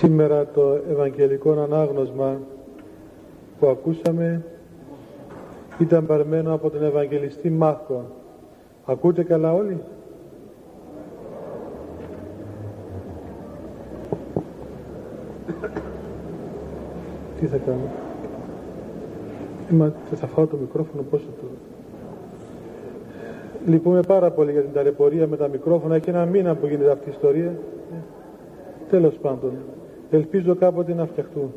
Σήμερα το Ευαγγελικό Ανάγνωσμα που ακούσαμε ήταν παρμένο από τον Ευαγγελιστή Μάρκο. Ακούτε καλά όλοι; Τι θα κάνω; Είμα, θα φάω το μικρόφωνο πόσο το... Λυπούμε πάρα πολύ για την ταλαιπωρία με τα μικρόφωνα. Έχει ένα μήνα που γίνεται αυτή η ιστορία. Ε, τέλος πάντων. Ελπίζω κάποτε να φτιαχτούν.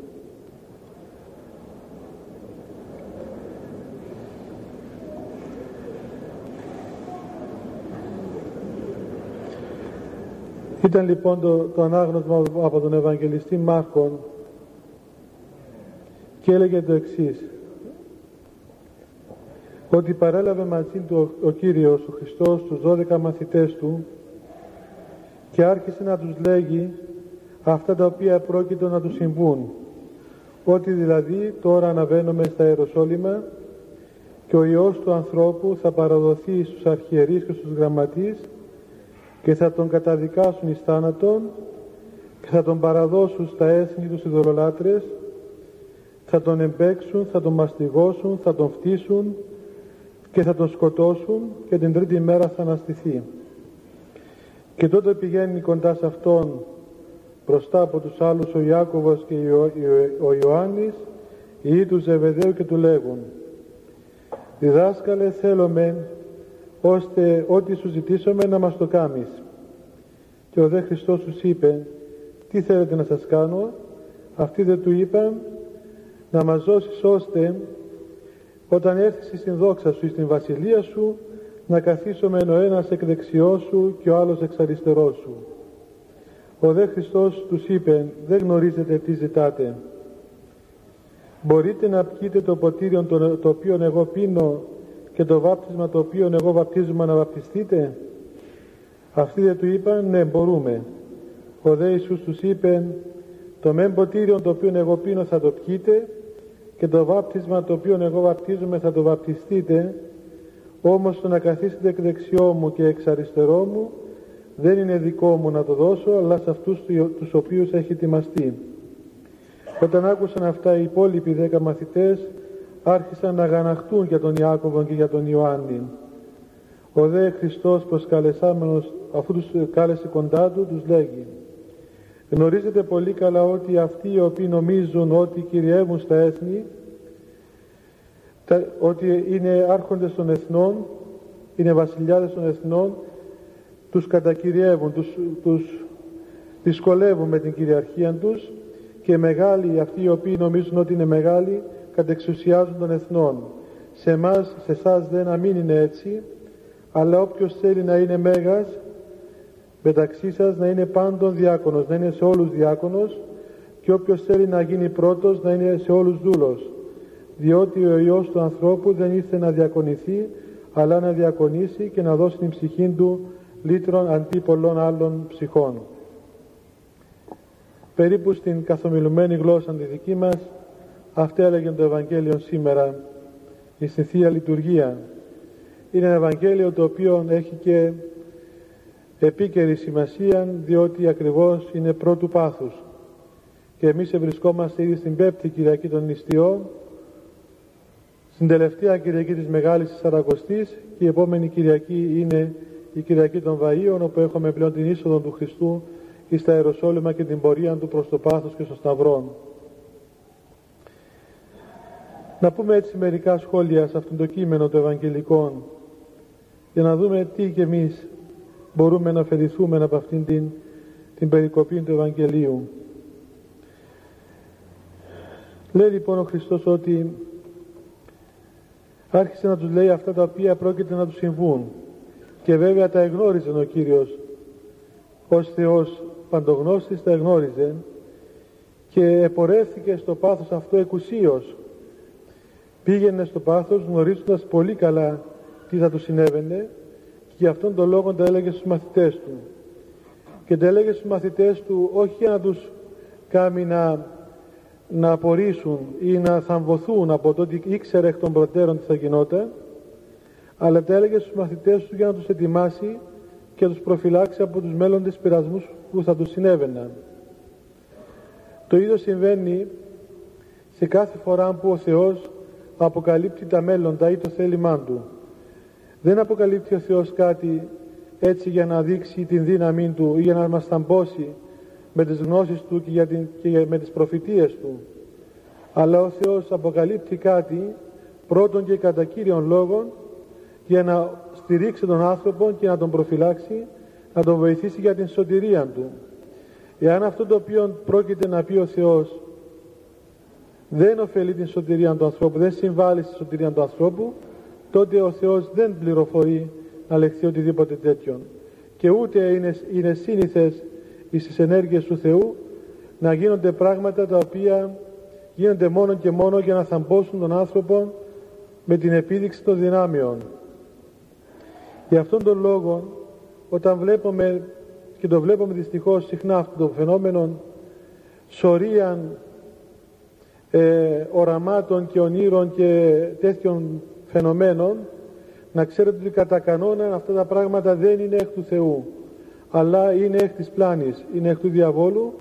Ήταν λοιπόν το, το ανάγνωσμα από τον Ευαγγελιστή Μάρκον και έλεγε το εξής ότι παρέλαβε μαζί του ο, ο Κύριος ο Χριστός τους 12 μαθητές του και άρχισε να τους λέγει αυτά τα οποία πρόκειτο να τους συμβούν ότι δηλαδή τώρα αναβαίνουμε στα Ιεροσόλυμα και ο Υιός του ανθρώπου θα παραδοθεί στους αρχιερείς και στους γραμματείς και θα τον καταδικάσουν εις θάνατον και θα τον παραδώσουν στα έθνη τους ειδωλολάτρες θα τον εμπέξουν, θα τον μαστιγώσουν, θα τον φτύσουν και θα τον σκοτώσουν και την τρίτη μέρα θα αναστηθεί. Και τότε πηγαίνει κοντά σε αυτόν μπροστά από τους άλλους ο Ιάκωβος και ο Ιωάννης οι τους Ζεβεδαίου και του λέγουν «Διδάσκαλε θέλουμε ώστε ό,τι σου ζητήσουμε να μας το κάνεις». Και ο δε Χριστός τους είπε «Τι θέλετε να σας κάνω» αυτοί δεν του είπαν «Να μας δώσεις ώστε όταν έρθεις στην δόξα σου στην βασιλεία σου να καθίσουμε ο ένας εκ δεξιός σου και ο άλλος εξ αριστερός σου». Ο δε Χριστός τους είπε «Δεν γνωρίζετε τι ζητάτε». Μπορείτε να πιείτε το ποτήριο το οποίο εγώ πίνω και το βάπτισμα το οποίο εγώ βαπτίζομαι να βαπτιστείτε; Αυτοί δεν του είπαν ναι μπορούμε. Ο δε Ιησούς τους είπε το μεν ποτήριο το οποίο εγώ πίνω θα το πιείτε και το βάπτισμα το οποίο εγώ βαπτίζομαι θα το βαπτιστείτε όμως το να καθίσετε εκ δεξιό μου και εξ αριστερό μου δεν είναι δικό μου να το δώσω αλλά σε αυτούς τους οποίους έχει ετοιμαστεί. Όταν άκουσαν αυτά οι υπόλοιποι δέκα μαθητές άρχισαν να γαναχτούν για τον Ιάκωβο και για τον Ιωάννη. Ο δε Χριστός προσκαλεσάμενος αφού τους κάλεσε κοντά του τους λέγει γνωρίζετε πολύ καλά ότι αυτοί οι οποίοι νομίζουν ότι κυριεύουν στα έθνη ότι είναι άρχοντες των εθνών είναι βασιλιάδες των εθνών τους κατακυριεύουν, τους, τους δυσκολεύουν με την κυριαρχία τους και μεγάλοι αυτοί οι οποίοι νομίζουν ότι είναι μεγάλοι κατεξουσιάζουν των εθνών. Σε εμάς, σε εσάς δεν να μην είναι έτσι, αλλά όποιος θέλει να είναι μέγας μεταξύ σας να είναι πάντων διάκονος, να είναι σε όλους διάκονος και όποιος θέλει να γίνει πρώτος να είναι σε όλους δούλος. Διότι ο Υιός του ανθρώπου δεν ήρθε να διακονηθεί, αλλά να διακονήσει και να δώσει την ψυχή του λύτρων αντί πολλών άλλων ψυχών. Περίπου στην καθομιλουμένη γλώσσα τη δική μας, αυτή έλεγε το Ευαγγέλιο σήμερα, η στη Θεία Λειτουργία. Είναι ένα Ευαγγέλιο το οποίο έχει και επίκαιρη σημασία διότι ακριβώς είναι πρώτου πάθους και εμείς βρισκόμαστε ήδη στην πέπτη Κυριακή των Νηστιών στην τελευταία Κυριακή της Μεγάλης Σαρακοστής και η επόμενη Κυριακή είναι η Κυριακή των Βαΐων όπου έχουμε πλέον την είσοδο του Χριστού εις τα Ιεροσόλυμα και την πορεία του προς το πάθος και στο Σταυρόν. Να πούμε έτσι μερικά σχόλια σε αυτό το κείμενο των Ευαγγελικών για να δούμε τι και εμείς μπορούμε να ωφεληθούμε από αυτήν την, την περικοπή του Ευαγγελίου. Λέει λοιπόν ο Χριστός ότι άρχισε να τους λέει αυτά τα οποία πρόκειται να τους συμβούν και βέβαια τα εγνώριζε ο Κύριος ως Θεός παντογνώστης τα εγνώριζε και επορεύθηκε στο πάθος αυτό εκουσίως. Πήγαινε στο πάθος γνωρίζοντας πολύ καλά τι θα του συνέβαινε και γι' αυτόν τον λόγο τα έλεγε στους μαθητές του. Και τα έλεγε στους μαθητές του όχι για να τους κάνει να, να απορρίσουν ή να θαμβωθούν από το ότι ήξερε εκ των προτέρων τι θα γινόταν αλλά τα έλεγε στους μαθητές τους για να τους ετοιμάσει και τους προφυλάξει από τους μέλλοντες πειρασμούς που θα τους συνέβαιναν. Το ίδιο συμβαίνει σε κάθε φορά που ο Θεός αποκαλύπτει τα μέλλοντα ή το θέλημά Του. Δεν αποκαλύπτει ο Θεός κάτι έτσι για να δείξει την δύναμή Του ή για να μας θαμπώσει με τις γνώσεις Του και, για την, και με τις προφητείες Του. Αλλά ο Θεός αποκαλύπτει κάτι πρώτον και κατά κύριον λόγον για να στηρίξει τον άνθρωπο και να τον προφυλάξει, να τον βοηθήσει για την σωτηρία του. Εάν αυτό το οποίο πρόκειται να πει ο Θεός δεν ωφελεί την σωτηρία του ανθρώπου, δεν συμβάλλει στη σωτηρία του ανθρώπου, τότε ο Θεός δεν πληροφορεί να λεχθεί οτιδήποτε τέτοιο. Και ούτε είναι, είναι σύνηθες στις ενέργειες του Θεού να γίνονται πράγματα τα οποία γίνονται μόνο και μόνο για να θαμπόσουν τον άνθρωπο με την επίδειξη των δυνάμεων. Για αυτόν τον λόγο, όταν βλέπουμε και το βλέπουμε δυστυχώς συχνά αυτό το φαινόμενο σωρίαν ε, οραμάτων και ονείρων και τέτοιων φαινομένων να ξέρετε ότι κατά κανόνα αυτά τα πράγματα δεν είναι εκ του Θεού αλλά είναι εκ της πλάνης, είναι εκ του διαβόλου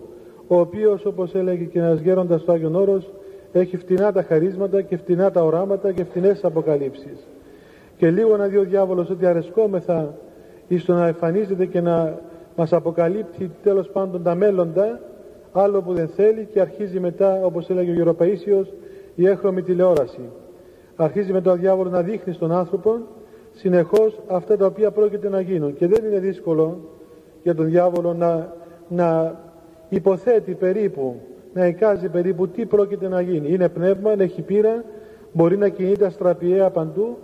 ο οποίος όπως έλεγε και ένας γέροντας στο Άγιον Όρος έχει φτηνά τα χαρίσματα και φτηνά τα οράματα και φτηνές αποκαλύψεις και λίγο να δει ο διάβολος ότι αρεσκόμεθα εις το να εμφανίζεται και να μας αποκαλύπτει τέλος πάντων τα μέλλοντα άλλο που δεν θέλει και αρχίζει μετά όπως έλεγε ο Γεροπαΐσιος η έχρωμη τηλεόραση. Αρχίζει με τον διάβολος να δείχνει στον άνθρωπο συνεχώς αυτά τα οποία πρόκειται να γίνουν. Και δεν είναι δύσκολο για τον διάβολο να, να υποθέτει περίπου να εικάζει περίπου τι πρόκειται να γίνει. Είναι πνεύμα, έχει πείρα μπορεί να κινείται αστραπιαία παντού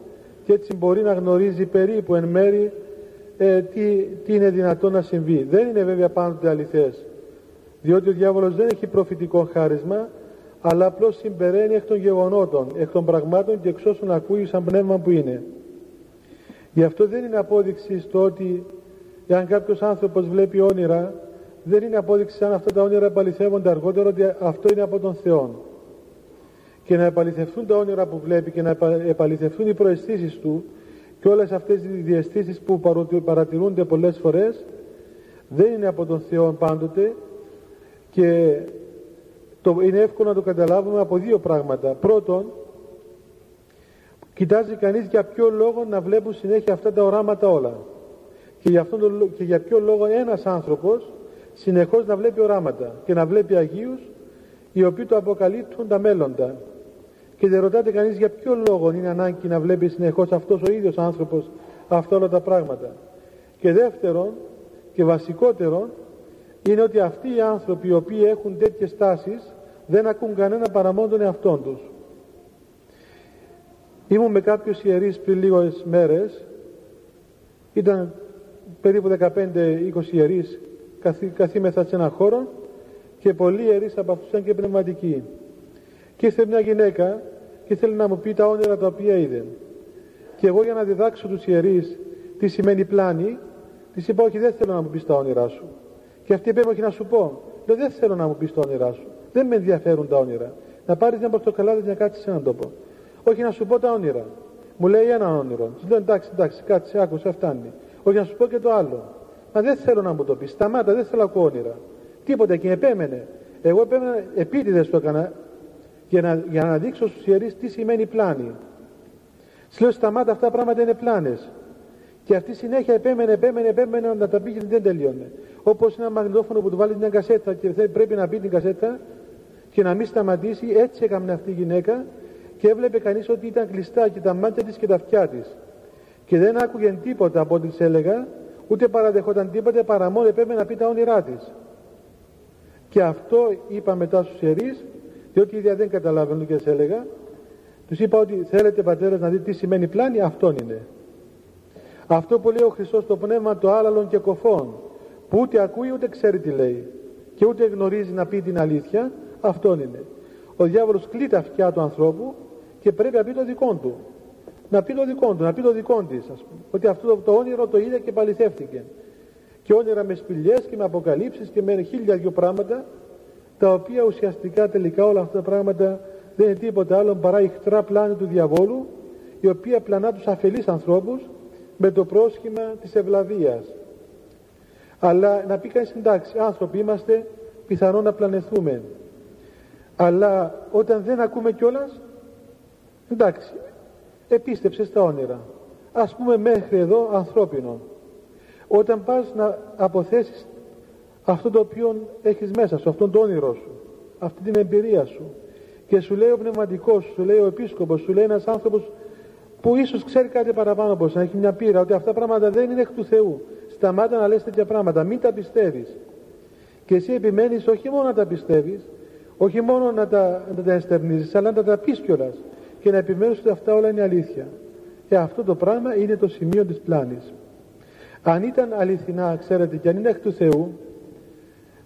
και έτσι μπορεί να γνωρίζει περίπου εν μέρη ε, τι, τι είναι δυνατό να συμβεί. Δεν είναι βέβαια πάντοτε αληθές, διότι ο διάβολος δεν έχει προφητικό χάρισμα, αλλά απλώς συμπεραίνει εκ των γεγονότων, εκ των πραγμάτων και εξ όσων ακούει σαν πνεύμα που είναι. Γι' αυτό δεν είναι απόδειξη στο ότι εάν κάποιος άνθρωπος βλέπει όνειρα, δεν είναι απόδειξη αν αυτά τα όνειρα επαληθεύονται αργότερα ότι αυτό είναι από τον Θεό και να επαληθευτούν τα όνειρα που βλέπει και να επαληθευτούν οι προαισθήσεις του και όλες αυτές οι διαισθήσεις που παρατηρούνται πολλές φορές δεν είναι από τον Θεό πάντοτε και το, είναι εύκολο να το καταλάβουμε από δύο πράγματα. Πρώτον, κοιτάζει κανείς για ποιο λόγο να βλέπουν συνέχεια αυτά τα οράματα όλα. Και για, αυτόν και για ποιο λόγο ένας άνθρωπος συνεχώς να βλέπει οράματα και να βλέπει Αγίους οι οποίοι το αποκαλύπτουν τα μέλλοντα και δεν ρωτάτε κανείς για ποιο λόγο είναι ανάγκη να βλέπεις συνεχώς αυτός ο ίδιος άνθρωπος αυτά όλα τα πράγματα. Και δεύτερον και βασικότερον είναι ότι αυτοί οι άνθρωποι οι οποίοι έχουν τέτοιες τάσεις δεν ακούν κανένα παρά μόνο τον εαυτόν τους. Ήμουν με κάποιους ιερείς πριν λίγες μέρες, ήταν περίπου 15-20 ιερείς καθήμεθα σε ένα χώρο και πολλοί ιερείς από αυτούς ήταν και πνευματικοί. Και ήρθε μια γυναίκα και ήθελε να μου πει τα όνειρα τα οποία είδε. Και εγώ για να διδάξω τους ιερείς τι σημαίνει πλάνη, της είπα όχι δεν θέλω να μου πεις τα όνειρά σου. Και αυτή είπε όχι να σου πω. Λέω δεν θέλω να μου πεις τα όνειρά σου. Δεν με ενδιαφέρουν τα όνειρα. Να πάρεις μια πορτοκαλάδα και να κάτσεις σε έναν τόπο. Όχι να σου πω τα όνειρα. Μου λέει ένα όνειρο. Σου λέω εντάξει, εντάξει, κάτσε, άκουσε, φτάνει. Όχι να σου πω και το άλλο. Μα δεν θέλω να μου το πεις. Σταμάτα, δεν θέλω να ακούω όνειρα. Τίποτα και επέμενε. Εγώ επέμενα, επίτηδες το έκανα για να, για να δείξω στους ιερείς τι σημαίνει πλάνη. Σου λέω σταμάτα αυτά τα πράγματα είναι πλάνες. Και αυτή συνέχεια επέμενε, επέμενε, επέμενε να τα πει και δεν τελειώνε. Όπως ένα μαγνητόφωνο που του βάλει μια κασέτα και πρέπει να πει την κασέτα και να μην σταματήσει, έτσι έκαμε αυτή η γυναίκα και έβλεπε κανείς ότι ήταν κλειστά και τα μάτια της και τα αυτιά της. Και δεν άκουγε τίποτα από ό,τι της έλεγα, ούτε παραδεχόταν τίποτα παρά μόνο επέμενε να πει τα όνειρά της. Και αυτό είπα μετά στους ιερείς διότι οι ίδια δεν καταλαβαίνουν και σε έλεγα τους είπα ότι θέλετε πατέρας να δείτε τι σημαίνει πλάνη αυτόν είναι αυτό που λέει ο Χριστός το πνεύμα το άλαλον και κοφών που ούτε ακούει ούτε ξέρει τι λέει. Και ούτε γνωρίζει να πει την αλήθεια αυτόν είναι. Ο διάβολος κλεί τα αυτιά του ανθρώπου και πρέπει να πει το δικό του. Να πει το δικό του, να πει το δικό της ας πούμε. ότι αυτό το, το όνειρο το είδε και παληθεύτηκε. Και όνειρα με σπηλιές και με αποκαλύψεις και με χίλια δυο πράγματα τα οποία ουσιαστικά τελικά όλα αυτά τα πράγματα δεν είναι τίποτα άλλο παρά ηχτρά πλάνη του διαβόλου η οποία πλανά τους αφελείς ανθρώπους με το πρόσχημα της ευλαβίας. Αλλά να πει κανείς εντάξει άνθρωποι είμαστε πιθανόν να πλανεθούμε αλλά όταν δεν ακούμε κιόλας εντάξει επίστεψε στα όνειρα. Ας πούμε μέχρι εδώ ανθρώπινο. Όταν πας να αποθέσεις αυτό το οποίο έχεις μέσα σου, αυτόν το όνειρό σου αυτή την εμπειρία σου. Και σου λέει ο πνευματικός σου, λέει ο επίσκοπος σου λέει ένας άνθρωπος που ίσως ξέρει κάτι παραπάνω από να έχει μια πείρα ότι αυτά τα πράγματα δεν είναι εκ του Θεού. Σταμάτα να λες τέτοια πράγματα μην τα πιστεύεις. Και εσύ επιμένεις όχι μόνο να τα πιστεύεις όχι μόνο να τα, να τα εστερνίζεις αλλά να τα πεις κιόλας και να επιμένεις ότι αυτά όλα είναι αλήθεια. Και αυτό το πράγμα είναι το σημείο της πλάνης. Αν ήταν αληθινά ξέρετε και αν είναι εκ του Θεού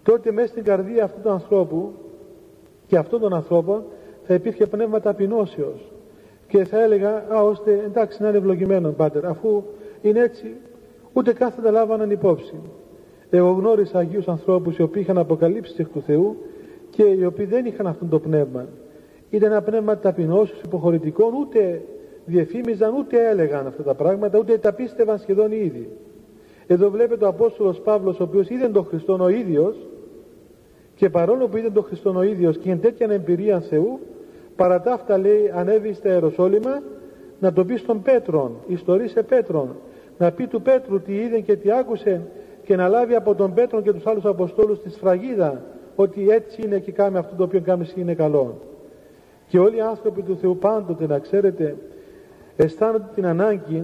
τότε μέσα στην καρδία αυτού του ανθρώπου και αυτών των ανθρώπων θα υπήρχε πνεύμα ταπεινώσεως. Και θα έλεγα α ώστε εντάξει να είναι ευλογημένο πάτερ αφού είναι έτσι ούτε κάθετα λάβαναν υπόψη εγώ γνώρισα Αγίους ανθρώπους οι οποίοι είχαν αποκαλύψει εκ του Θεού και οι οποίοι δεν είχαν αυτό το πνεύμα. Ήταν ένα πνεύμα ταπεινώσεως υποχωρητικών ούτε διεφήμιζαν ούτε έλεγαν αυτά τα πράγματα ούτε τα πίστευαν σχεδόν οι ίδιοι. Εδώ βλέπετε ο Απόστολος Παύλος ο οποίος είδε τον Χριστόν ο ίδιος και παρόλο που είδε τον Χριστόν ο ίδιος και είχε τέτοια εμπειρία Θεού παρά τα αυτά λέει ανέβη στα Ιεροσόλυμα να το πεις στον Πέτρον ιστορήσε Πέτρον να πει του Πέτρου τι είδε και τι άκουσε και να λάβει από τον Πέτρον και τους άλλους Αποστόλους τη σφραγίδα ότι έτσι είναι και κάνει αυτό το οποίο κάνει είναι καλό και όλοι οι άνθρωποι του Θεού πάντοτε να ξέρετε αισθάνονται την ανάγκη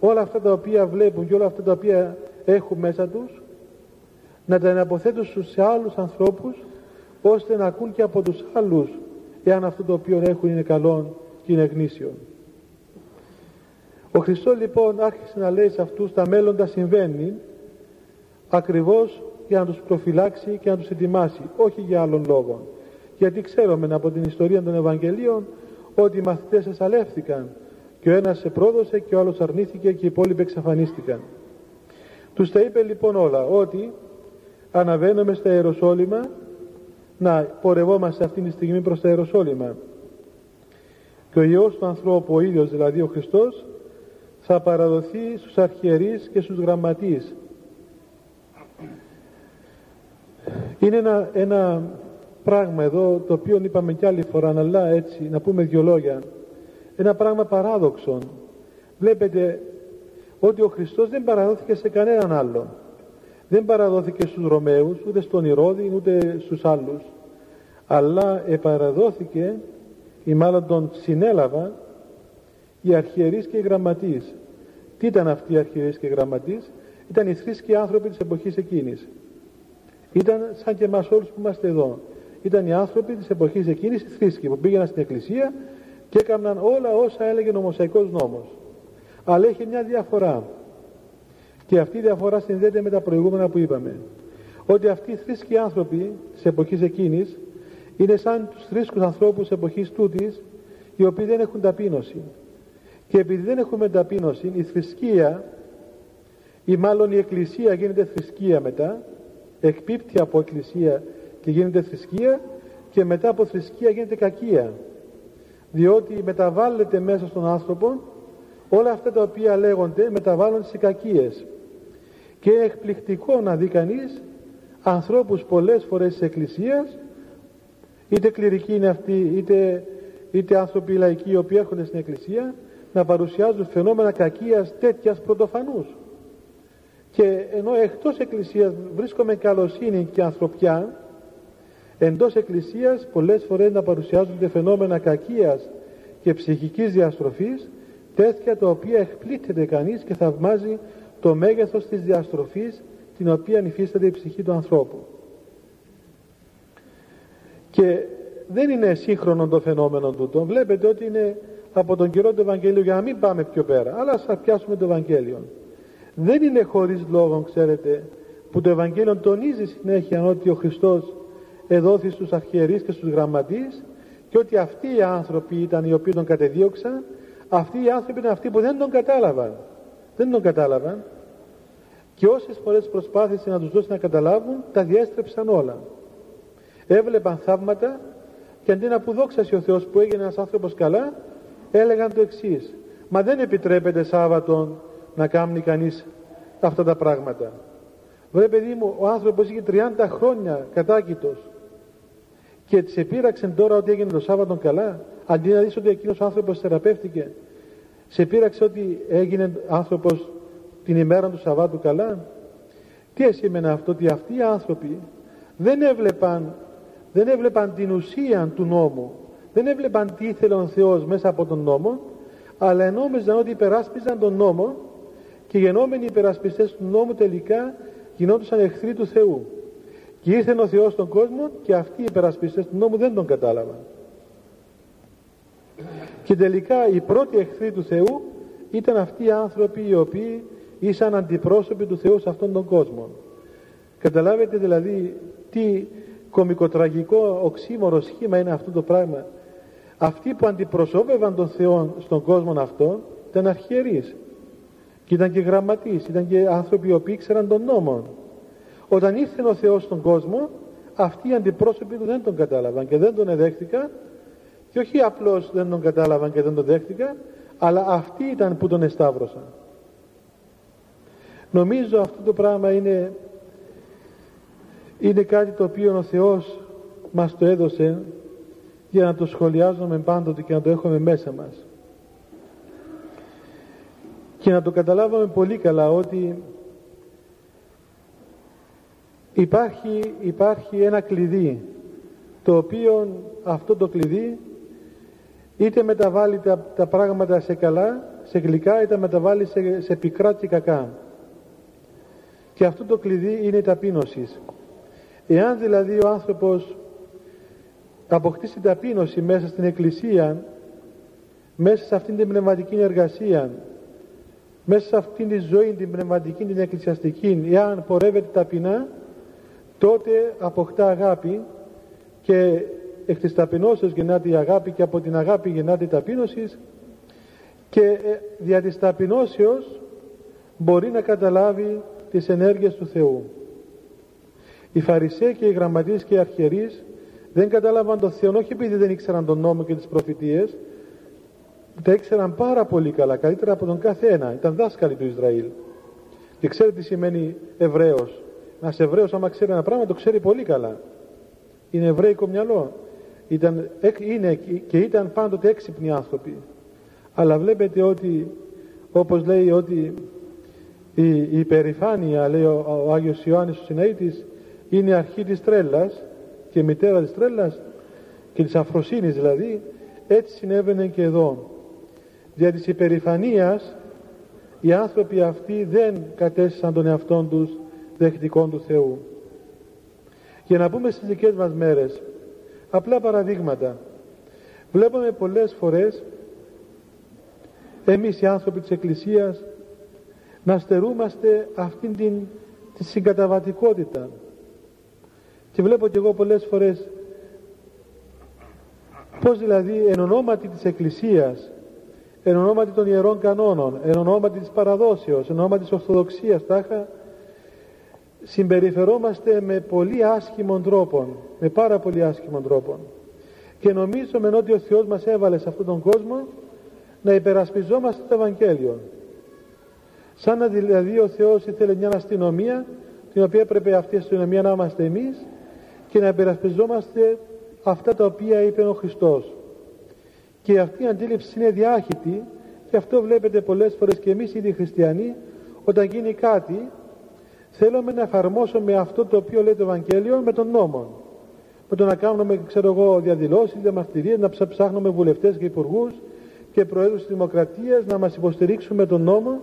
όλα αυτά τα οποία βλέπουν και όλα αυτά τα οποία έχουν μέσα τους να τα εναποθέτουν σε άλλους ανθρώπους ώστε να ακούν και από τους άλλους εάν αυτό το οποίο έχουν είναι καλό και είναι γνήσιο. Ο Χριστός λοιπόν άρχισε να λέει σε αυτούς τα μέλλοντα συμβαίνει ακριβώς για να τους προφυλάξει και να τους ετοιμάσει, όχι για άλλον λόγο. Γιατί ξέρουμε από την ιστορία των Ευαγγελίων ότι οι μαθητές εσαλεύθηκαν και ο ένας σε πρόδωσε και ο άλλος αρνήθηκε και οι υπόλοιποι εξαφανίστηκαν. Τους τα είπε λοιπόν όλα ότι αναβαίνουμε στα Ιεροσόλυμα να πορευόμαστε αυτή τη στιγμή προς τα Ιεροσόλυμα και ο Υιός του ανθρώπου ο ίδιος δηλαδή ο Χριστός θα παραδοθεί στους αρχιερείς και στους γραμματείς. Είναι ένα, ένα πράγμα εδώ το οποίο είπαμε κι άλλη φορά αλλά έτσι να πούμε δυο λόγια. Ένα πράγμα παράδοξο. Βλέπετε ότι ο Χριστός δεν παραδόθηκε σε κανέναν άλλον δεν παραδόθηκε στους Ρωμαίους ούτε στον Ηρώδη ούτε στους άλλους. Αλλά επαραδόθηκε ή μάλλον τον συνέλαβα οι αρχιερείς και οι γραμματείς. Τι ήταν αυτοί οι αρχιερείς και οι γραμματείς; Ήταν οι θρήσκοι άνθρωποι της εποχής εκείνης. Ήταν σαν και εμάς όλους που είμαστε εδώ. Ήταν οι άνθρωποι της εποχής εκείνης οι θρήσκοι που πήγαιναν στην εκκλησία και έκαναν όλα όσα έλεγε ο Μωσαϊκός νόμος. Αλλά έχει μια διαφορά και αυτή η διαφορά συνδέεται με τα προηγούμενα που είπαμε. Ότι αυτοί οι θρήσκοι άνθρωποι της εποχής εκείνης είναι σαν τους θρήσκους ανθρώπους της εποχής τούτης οι οποίοι δεν έχουν ταπείνωση. Και επειδή δεν έχουμε ταπείνωση η θρησκεία ή μάλλον η εκκλησία γίνεται θρησκεία μετά εκπίπτει από εκκλησία και γίνεται θρησκεία και μετά από θρησκεία γίνεται κακία διότι μεταβάλλεται μέσα στον άνθρωπο όλα αυτά τα οποία λέγονται μεταβάλλονται σε κακίες και εκπληκτικό να δει κανείς ανθρώπους πολλές φορές της Εκκλησίας είτε κληρικοί είναι αυτοί είτε, είτε άνθρωποι λαϊκοί οι οποίοι έρχονται στην Εκκλησία να παρουσιάζουν φαινόμενα κακίας τέτοιας πρωτοφανούς. Και ενώ εκτός Εκκλησίας βρίσκομαι καλοσύνη και ανθρωπιά εντός Εκκλησίας πολλές φορές να παρουσιάζονται φαινόμενα κακίας και ψυχικής διαστροφής τέτοια τα οποία εκπλήττεται κανείς και θαυμάζει το μέγεθος της διαστροφής την οποία υφίσταται η ψυχή του ανθρώπου. Και δεν είναι σύγχρονο το φαινόμενο τούτο. Βλέπετε ότι είναι από τον καιρό του Ευαγγέλιου για να μην πάμε πιο πέρα. Αλλά ας πιάσουμε το Ευαγγέλιο. Δεν είναι χωρίς λόγο, ξέρετε, που το Ευαγγέλιο τονίζει συνέχεια ότι ο Χριστός εδόθη στους αρχιερείς και στους γραμματείς και ότι αυτοί οι άνθρωποι ήταν οι οποίοι τον κατεδίωξαν, αυτοί οι άνθρωποι ήταν αυτοί που δεν τον κατάλαβαν δεν τον κατάλαβαν. Και όσες φορές προσπάθησε να τους δώσει να καταλάβουν τα διέστρεψαν όλα. Έβλεπαν θαύματα και αντί να που δόξασε ο Θεός που έγινε ένας άνθρωπος καλά έλεγαν το εξής. μα δεν επιτρέπεται Σάββατον να κάνει κανείς αυτά τα πράγματα. Βρε παιδί μου ο άνθρωπος είχε 30 χρόνια κατάκητος και τις επήραξε τώρα ότι έγινε το Σάββατο καλά αντί να δεις ότι εκείνος ο άνθρωπος θεραπεύτηκε σε πείραξε ότι έγινε άνθρωπος την ημέρα του Σαββάτου καλά. Τι σήμαινε αυτό ότι αυτοί οι άνθρωποι δεν έβλεπαν, δεν έβλεπαν την ουσία του νόμου δεν έβλεπαν τι ήθελε ο Θεός μέσα από τον νόμο αλλά ενόμιζαν ότι υπεράσπιζαν τον νόμο και γενόμενοι υπερασπιστές του νόμου τελικά γινόντουσαν εχθροί του Θεού. Και ήρθε ο Θεός στον κόσμο και αυτοί οι υπερασπιστές του νόμου δεν τον κατάλαβαν και τελικά οι πρώτοι εχθροί του Θεού ήταν αυτοί οι άνθρωποι οι οποίοι ήσαν αντιπρόσωποι του Θεού σε αυτόν τον κόσμο. Καταλάβετε δηλαδή τι κομικοτραγικό οξύμορο σχήμα είναι αυτό το πράγμα. Αυτοί που αντιπροσώπευαν τον Θεό στον κόσμο αυτό ήταν αρχιερείς. Και ήταν και γραμματείς, ήταν και άνθρωποι οι οποίοι ήξεραν τον νόμο. Όταν ήρθε ο Θεός στον κόσμο, αυτοί οι αντιπρόσωποι του δεν τον κατάλαβαν και δεν τον εδέχτηκαν και όχι απλώς δεν τον κατάλαβαν και δεν τον δέχτηκαν, αλλά αυτοί ήταν που τον εσταύρωσαν. Νομίζω αυτό το πράγμα είναι, είναι κάτι το οποίο ο Θεός μας το έδωσε για να το σχολιάζουμε πάντοτε και να το έχουμε μέσα μας και να το καταλάβαμε πολύ καλά ότι υπάρχει, υπάρχει ένα κλειδί το οποίο αυτό το κλειδί είτε μεταβάλει τα, τα πράγματα σε καλά, σε γλυκά είτε μεταβάλει σε, σε πικρά και κακά. Και αυτό το κλειδί είναι η ταπείνωσης. Εάν δηλαδή ο άνθρωπος αποκτήσει ταπείνωση μέσα στην εκκλησία μέσα σε αυτήν την πνευματική εργασία μέσα σε αυτήν τη ζωή την πνευματική, την εκκλησιαστική εάν πορεύεται ταπεινά τότε αποκτά αγάπη και εκ της ταπεινώσεως γεννάται η αγάπη και από την αγάπη γεννάται η ταπείνωσης και ε, δια της ταπεινώσεως μπορεί να καταλάβει τις ενέργειες του Θεού. Οι Φαρισαίοι και οι γραμματείς και οι αρχιερείς δεν κατάλαβαν τον Θεό όχι επειδή δεν ήξεραν τον νόμο και τις προφητείες τα ήξεραν πάρα πολύ καλά, καλύτερα από τον κάθε ένα. Ήταν δάσκαλοι του Ισραήλ. Και ξέρετε τι σημαίνει Εβραίος. Ένας Εβραίος άμα ξέρει ένα πράγμα το ξέρει πολύ καλά. Είναι Εβραίικο μυαλό. Ήταν, είναι και ήταν πάντοτε έξυπνοι άνθρωποι. Αλλά βλέπετε ότι όπως λέει ότι η, η υπερηφάνεια λέει ο, ο Άγιος Ιωάννης ο Συναήτης είναι αρχή της τρέλας και μητέρα της τρέλας και της αφροσύνης δηλαδή έτσι συνέβαινε και εδώ δια της υπερηφανίας οι άνθρωποι αυτοί δεν κατέστησαν τον εαυτόν τους δεχτικών του Θεού. Για να πούμε στις δικές μας μέρες, απλά παραδείγματα. Βλέπουμε πολλές φορές εμείς οι άνθρωποι της Εκκλησίας να στερούμαστε αυτήν την, τη συγκαταβατικότητα. Και βλέπω και εγώ πολλές φορές πως δηλαδή εν ονόματι της Εκκλησίας εν ονόματι των ιερών κανόνων, εν ονόματι της παραδόσεως, εν ονόματι της Ορθοδοξίας τάχα, συμπεριφερόμαστε με πολύ άσχημων τρόπων, με πάρα πολύ άσχημων τρόπων. Και νομίζουμε ότι ο Θεός μας έβαλε σε αυτόν τον κόσμο να υπερασπιζόμαστε το Ευαγγέλιο. Σαν να δηλαδή ο Θεός ήθελε μια αστυνομία, την οποία έπρεπε αυτή η αστυνομία να είμαστε εμείς και να υπερασπιζόμαστε αυτά τα οποία είπε ο Χριστός και αυτή η αντίληψη είναι διάχυτη και αυτό βλέπετε πολλές φορές και εμείς οι χριστιανοί όταν γίνει κάτι θέλουμε να εφαρμόσουμε αυτό το οποίο λέει το Ευαγγέλιο με τον νόμο με το να κάνουμε ξέρω εγώ διαδηλώσεις, διαμαρτυρίες να ψάχνουμε βουλευτές και υπουργούς και προέδρους της Δημοκρατίας να μας υποστηρίξουν με τον νόμο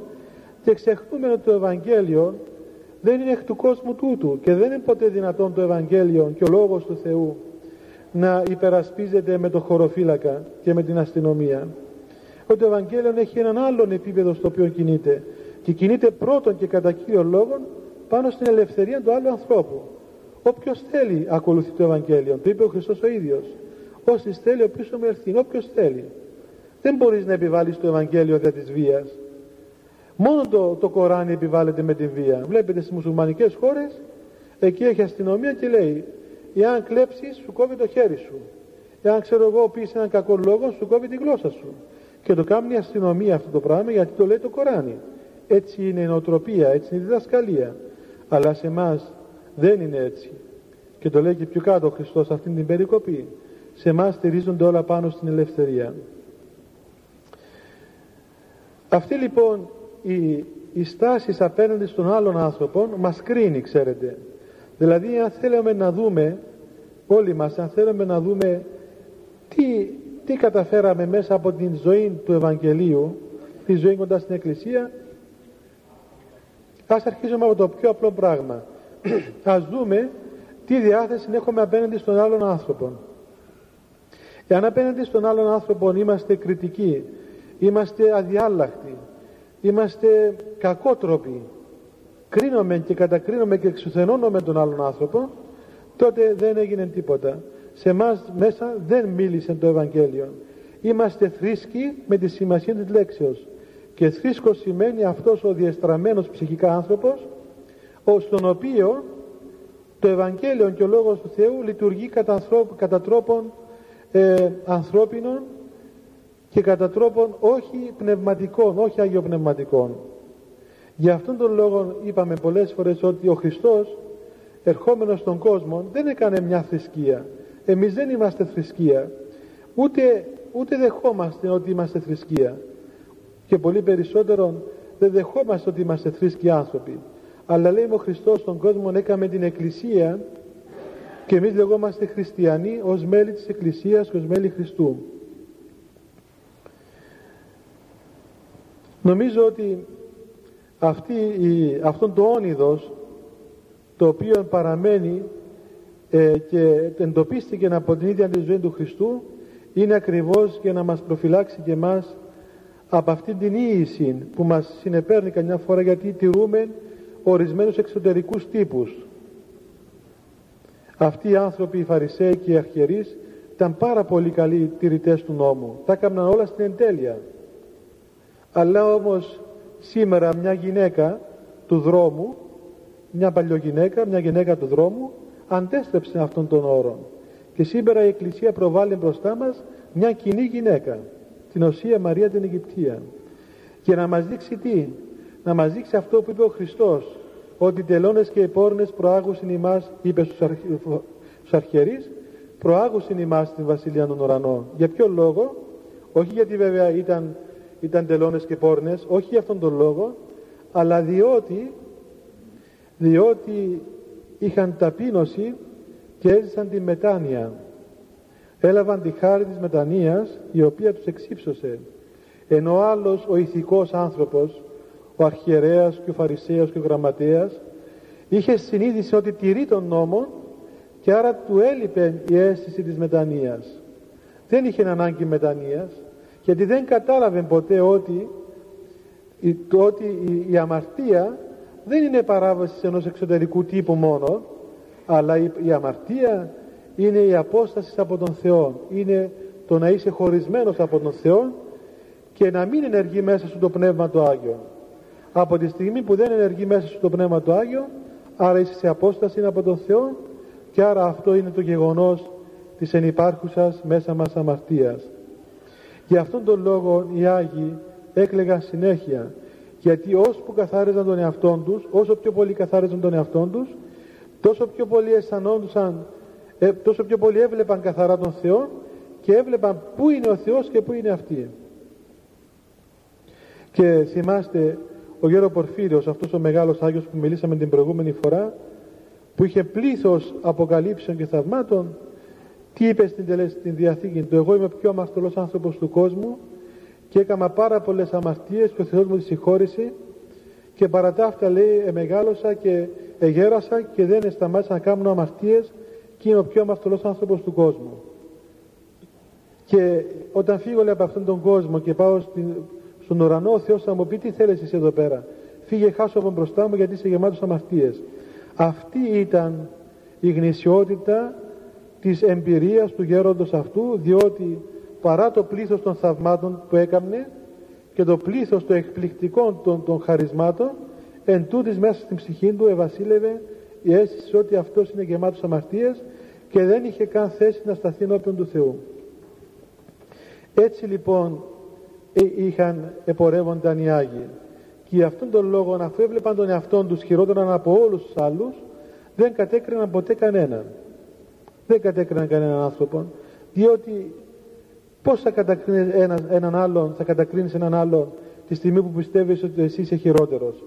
και ξεχνούμε ότι το Ευαγγέλιο δεν είναι εκ του κόσμου τούτου και δεν είναι ποτέ δυνατόν το Ευαγγέλιο και ο Λόγος του Θεού να υπερασπίζεται με το χωροφύλακα και με την αστυνομία. Ότι το Ευαγγέλιο έχει έναν άλλον επίπεδο στο οποίο κινείται και κινείται πρώτον και κατά κύριο λόγο πάνω στην ελευθερία του άλλου ανθρώπου. Όποιος θέλει ακολουθεί το Ευαγγέλιο, το είπε ο Χριστός ο ίδιος. Όσοι θέλει ο πίσω με έρθει, όποιος θέλει. Δεν μπορείς να επιβάλλεις το Ευαγγέλιο για της βίας. Μόνο το, το Κοράνι επιβάλλεται με την βία. Βλέπετε στις μουσουλμανικές χώρες, εκεί έχει αστυνομία και λέει Εάν κλέψεις, σου κόβει το χέρι σου. Εάν ξέρω εγώ πεις έναν κακό λόγο, σου κόβει τη γλώσσα σου. Και το κάνει η αστυνομία αυτό το πράγμα γιατί το λέει το Κοράνι. Έτσι είναι η νοοτροπία, έτσι είναι η διδασκαλία. Αλλά σε εμάς δεν είναι έτσι. και το λέει και πιο κάτω ο Χριστός αυτήν την περικοπή. Σε εμάς στηρίζονται όλα πάνω στην ελευθερία. Αυτή λοιπόν η, η στάση απέναντι στον άλλον άνθρωπο μας κρίνει ξέρετε. Δηλαδή αν θέλουμε να δούμε όλοι μας αν θέλουμε να δούμε τι, τι καταφέραμε μέσα από την ζωή του Ευαγγελίου τη ζωή κοντά στην Εκκλησία ας αρχίσουμε από το πιο απλό πράγμα. Ας δούμε τι διάθεση έχουμε απέναντι στον άλλον άνθρωπο. Εάν απέναντι στον άλλον άνθρωπο είμαστε κριτικοί είμαστε αδιάλακτοι είμαστε κακότροποι κρίνουμε και κατακρίνουμε και εξουθενώνουμε τον άλλον άνθρωπο τότε δεν έγινε τίποτα. Σε εμάς μέσα δεν μίλησε το Ευαγγέλιο. Είμαστε θρήσκοι με τη σημασία της λέξεως και θρήσκος σημαίνει αυτός ο διεστραμμένος ψυχικά άνθρωπος στον οποίο το Ευαγγέλιο και ο Λόγος του Θεού λειτουργεί κατά, κατά τρόπον ε, ανθρώπινων και κατά τρόπον όχι πνευματικών, όχι αγιοπνευματικών. Για αυτόν τον λόγο είπαμε πολλές φορές ότι ο Χριστός ερχόμενος στον κόσμο δεν έκανε μια θρησκεία. Εμείς δεν είμαστε θρησκεία. Ούτε, ούτε δεχόμαστε ότι είμαστε θρησκεία. Και πολύ περισσότερο δεν δεχόμαστε ότι είμαστε θρησκοί άνθρωποι. Αλλά λέει ο Χριστός στον κόσμο έκαμε την Εκκλησία και εμείς λεγόμαστε χριστιανοί ως μέλη της Εκκλησίας και ως μέλη Χριστού. Νομίζω ότι αυτή η, αυτόν το όνειδος το οποίο παραμένει ε, και εντοπίστηκε από την ίδια τη ζωή του Χριστού είναι ακριβώς για να μας προφυλάξει και εμάς από αυτή την ίηση που μας συνεπέρνει καμιά φορά γιατί τηρούμε ορισμένους εξωτερικούς τύπους. Αυτοί οι άνθρωποι οι Φαρισαίοι και οι Αρχιερείς ήταν πάρα πολύ καλοί τηρητές του νόμου. Τα έκαναν όλα στην εντέλεια. Αλλά όμως σήμερα μια γυναίκα του δρόμου μια παλιογυναίκα, μια γυναίκα του δρόμου αντέστρεψε αυτόν τον όρο. Και σήμερα η Εκκλησία προβάλλει μπροστά μας μια κοινή γυναίκα την Οσία Μαρία την Αιγυπτία. Και να μας δείξει τι; Να μας δείξει αυτό που είπε ο Χριστός ότι τελώνες και οι πόρνες προάγουσιν ημάς είπε στους, αρχ... στους αρχιερείς προάγουσιν ημάς στην Βασιλεία των Ουρανών. Για ποιο λόγο; Όχι γιατί βέβαια ήταν, ήταν τελώνες και πόρνες όχι για αυτόν τον λόγο αλλά διότι διότι είχαν ταπείνωση και έζησαν τη μετάνοια έλαβαν τη χάρη της μετανοίας η οποία τους εξύψωσε. Ενώ άλλος ο ηθικός άνθρωπος ο αρχιερέας και ο φαρισαίος και ο γραμματέας είχε συνείδηση ότι τηρεί τον νόμο και άρα του έλειπε η αίσθηση της μετανοίας. Δεν είχε ανάγκη μετανοίας γιατί δεν κατάλαβε ποτέ ότι, ότι η, αμαρτία δεν είναι παράβαση ενός εξωτερικού τύπου μόνο αλλά η, η αμαρτία είναι η απόσταση από τον Θεό. Είναι το να είσαι χωρισμένος από τον Θεό και να μην ενεργεί μέσα σου το Πνεύμα το Άγιο από τη στιγμή που δεν ενεργεί μέσα σου το Πνεύμα το Άγιο άρα είσαι σε απόσταση από τον Θεό και άρα αυτό είναι το γεγονός της ενυπάρχουσας μέσα μας αμαρτίας. Για αυτόν τον λόγο οι Άγιοι έκλεγαν συνέχεια γιατί όσο που καθάριζαν τον εαυτό τους όσο πιο πολύ καθάριζαν τον εαυτό τους τόσο πιο πολύ αισθανόντουσαν ε, τόσο πιο πολύ έβλεπαν καθαρά τον Θεό και έβλεπαν πού είναι ο Θεός και πού είναι αυτοί. Και θυμάστε ο Γέρο Πορφύριος αυτός ο μεγάλος Άγιος που μιλήσαμε την προηγούμενη φορά που είχε πλήθος αποκαλύψεων και θαυμάτων τι είπε στην, στην Διαθήκη του εγώ είμαι ο πιο αμαρτωλός άνθρωπος του κόσμου και έκανα πάρα πολλές αμαρτίες και ο Θεός μου τις συγχώρησε και παρά τα αυτά λέει εμεγάλωσα και εγέρασα και δεν σταμάτησα να κάνω αμαρτίες και είμαι ο πιο αμαρτωλός άνθρωπος του κόσμου. Και όταν φύγω λέει, από αυτόν τον κόσμο και πάω στην, στον ουρανό ο Θεός θα μου πει τι θέλεις εσύ εδώ πέρα; Φύγε χάσω από μπροστά μου γιατί είσαι γεμάτος αμαρτίες αυτή ήταν η γνησιότητα της εμπειρίας του γέροντος αυτού διότι παρά το πλήθος των θαυμάτων που έκανε και το πλήθος των εκπληκτικών των, των χαρισμάτων εν τούτης μέσα στην ψυχή του ευασίλευε η αίσθηση ότι αυτός είναι γεμάτος αμαρτίες και δεν είχε καν θέση να σταθεί ενώπιον του Θεού. Έτσι λοιπόν ε, είχαν επορεύονταν οι Άγιοι. Και για αυτόν τον λόγο αφού έβλεπαν τον εαυτόν τους χειρότεραν από όλους τους άλλους δεν κατέκριναν ποτέ κανέναν. Δεν κατέκριναν κανέναν άνθρωπο διότι πώς θα κατακρίνεις έναν, έναν άλλον θα κατακρίνεις έναν άλλον τη στιγμή που πιστεύεις ότι εσύ είσαι χειρότερος.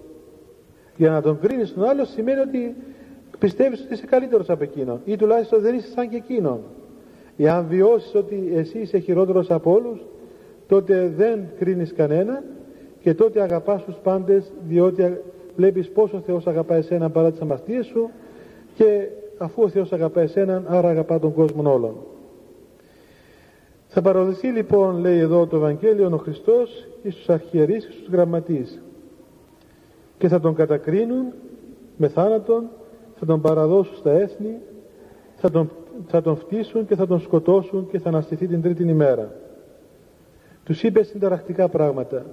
Για να τον κρίνεις τον άλλο σημαίνει ότι πιστεύεις ότι είσαι καλύτερος από εκείνον ή τουλάχιστον δεν είσαι σαν και εκείνον. Εάν βιώσεις ότι εσύ είσαι χειρότερος από όλους τότε δεν κρίνεις κανένα και τότε αγαπάς τους πάντες διότι βλέπεις πόσο ο Θεός αγαπάει εσένα παρά τις αμαστίες σου και αφού ο Θεός αγαπάει εσέναν άρα αγαπά τον κόσμο όλων θα παροδοθεί λοιπόν λέει εδώ το Ευαγγέλιο ο Χριστός στους αρχιερείς και στους γραμματείς και θα τον κατακρίνουν με θάνατον θα τον παραδώσουν στα έθνη θα τον, θα τον φτύσουν και θα τον σκοτώσουν και θα αναστηθεί την τρίτη ημέρα. Τους είπε συνταρακτικά πράγματα.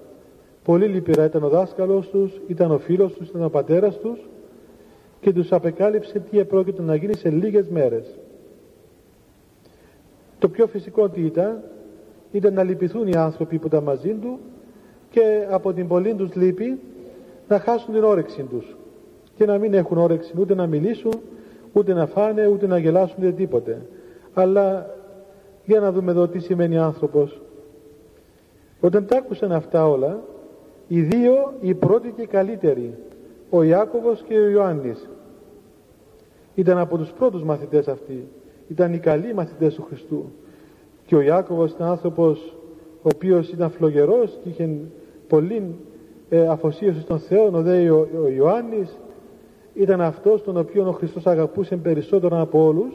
Πολύ λυπηρά ήταν ο δάσκαλος τους ήταν ο φίλος τους, ήταν ο πατέρας τους και τους απεκάλυψε τι επρόκειτο να γίνει σε λίγες μέρες. Το πιο φυσικό τι ήταν ήταν να λυπηθούν οι άνθρωποι που ήταν μαζί του και από την πολλή τους λύπη να χάσουν την όρεξη τους και να μην έχουν όρεξη ούτε να μιλήσουν ούτε να φάνε ούτε να γελάσουν ούτε τίποτε. Αλλά για να δούμε εδώ τι σημαίνει άνθρωπος. Όταν τα άκουσαν αυτά όλα οι δύο οι πρώτοι και οι καλύτεροι ο Ιάκωβος και ο Ιωάννης ήταν από τους πρώτους μαθητές αυτοί. Ήταν οι καλοί μαθητές του Χριστού. Και ο Ιάκωβος ήταν άνθρωπος ο οποίος ήταν φλογερός και είχε πολύ ε, αφοσίωση στον Θεό ο, δε, ο, ο Ιωάννης ήταν αυτός τον οποίο ο Χριστός αγαπούσε περισσότερο από όλους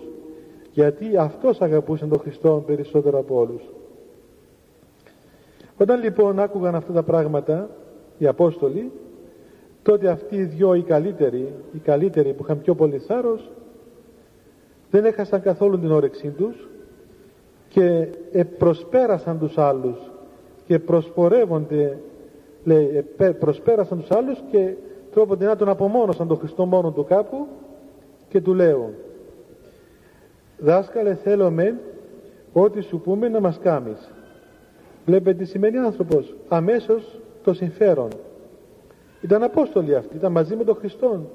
γιατί αυτός αγαπούσε τον Χριστό περισσότερο από όλους. Όταν λοιπόν άκουγαν αυτά τα πράγματα οι Απόστολοι τότε αυτοί οι δυο οι καλύτεροι οι καλύτεροι που είχαν πιο πολύ θάρρος δεν έχασαν καθόλου την όρεξή τους και προσπέρασαν τους άλλους και προσπορεύονται λέει, προσπέρασαν τους άλλους και τρόπον να τον απομόνωσαν τον Χριστό μόνο του κάπου και του λέω δάσκαλε θέλουμε ό,τι σου πούμε να μας κάμεις βλέπετε τι σημαίνει άνθρωπος. Αμέσως το συμφέρον. Ήταν Απόστολοι αυτοί ήταν μαζί με τον Χριστό.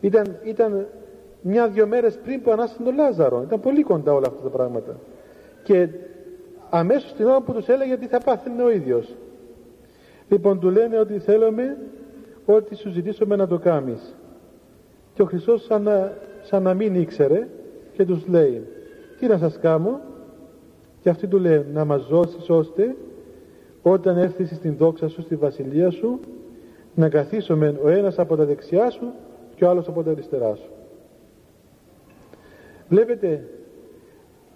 Ήταν, ήταν μια-δυο μέρες πριν που ανάστηκε τον Λάζαρο. Ήταν πολύ κοντά όλα αυτά τα πράγματα. Και αμέσως την ώρα που τους έλεγε τι θα πάθαινε ο ίδιος. Λοιπόν του λένε ότι θέλουμε ό,τι σου ζητήσουμε να το κάνεις. Και ο Χριστός σαν να, σαν να μην ήξερε και τους λέει τι να σας κάνω; Και αυτοί του λένε να μας ζώσεις ώστε όταν έρθεις στην δόξα σου στη βασιλεία σου να καθίσουμε ο ένας από τα δεξιά σου και ο άλλος από τα αριστερά σου βλέπετε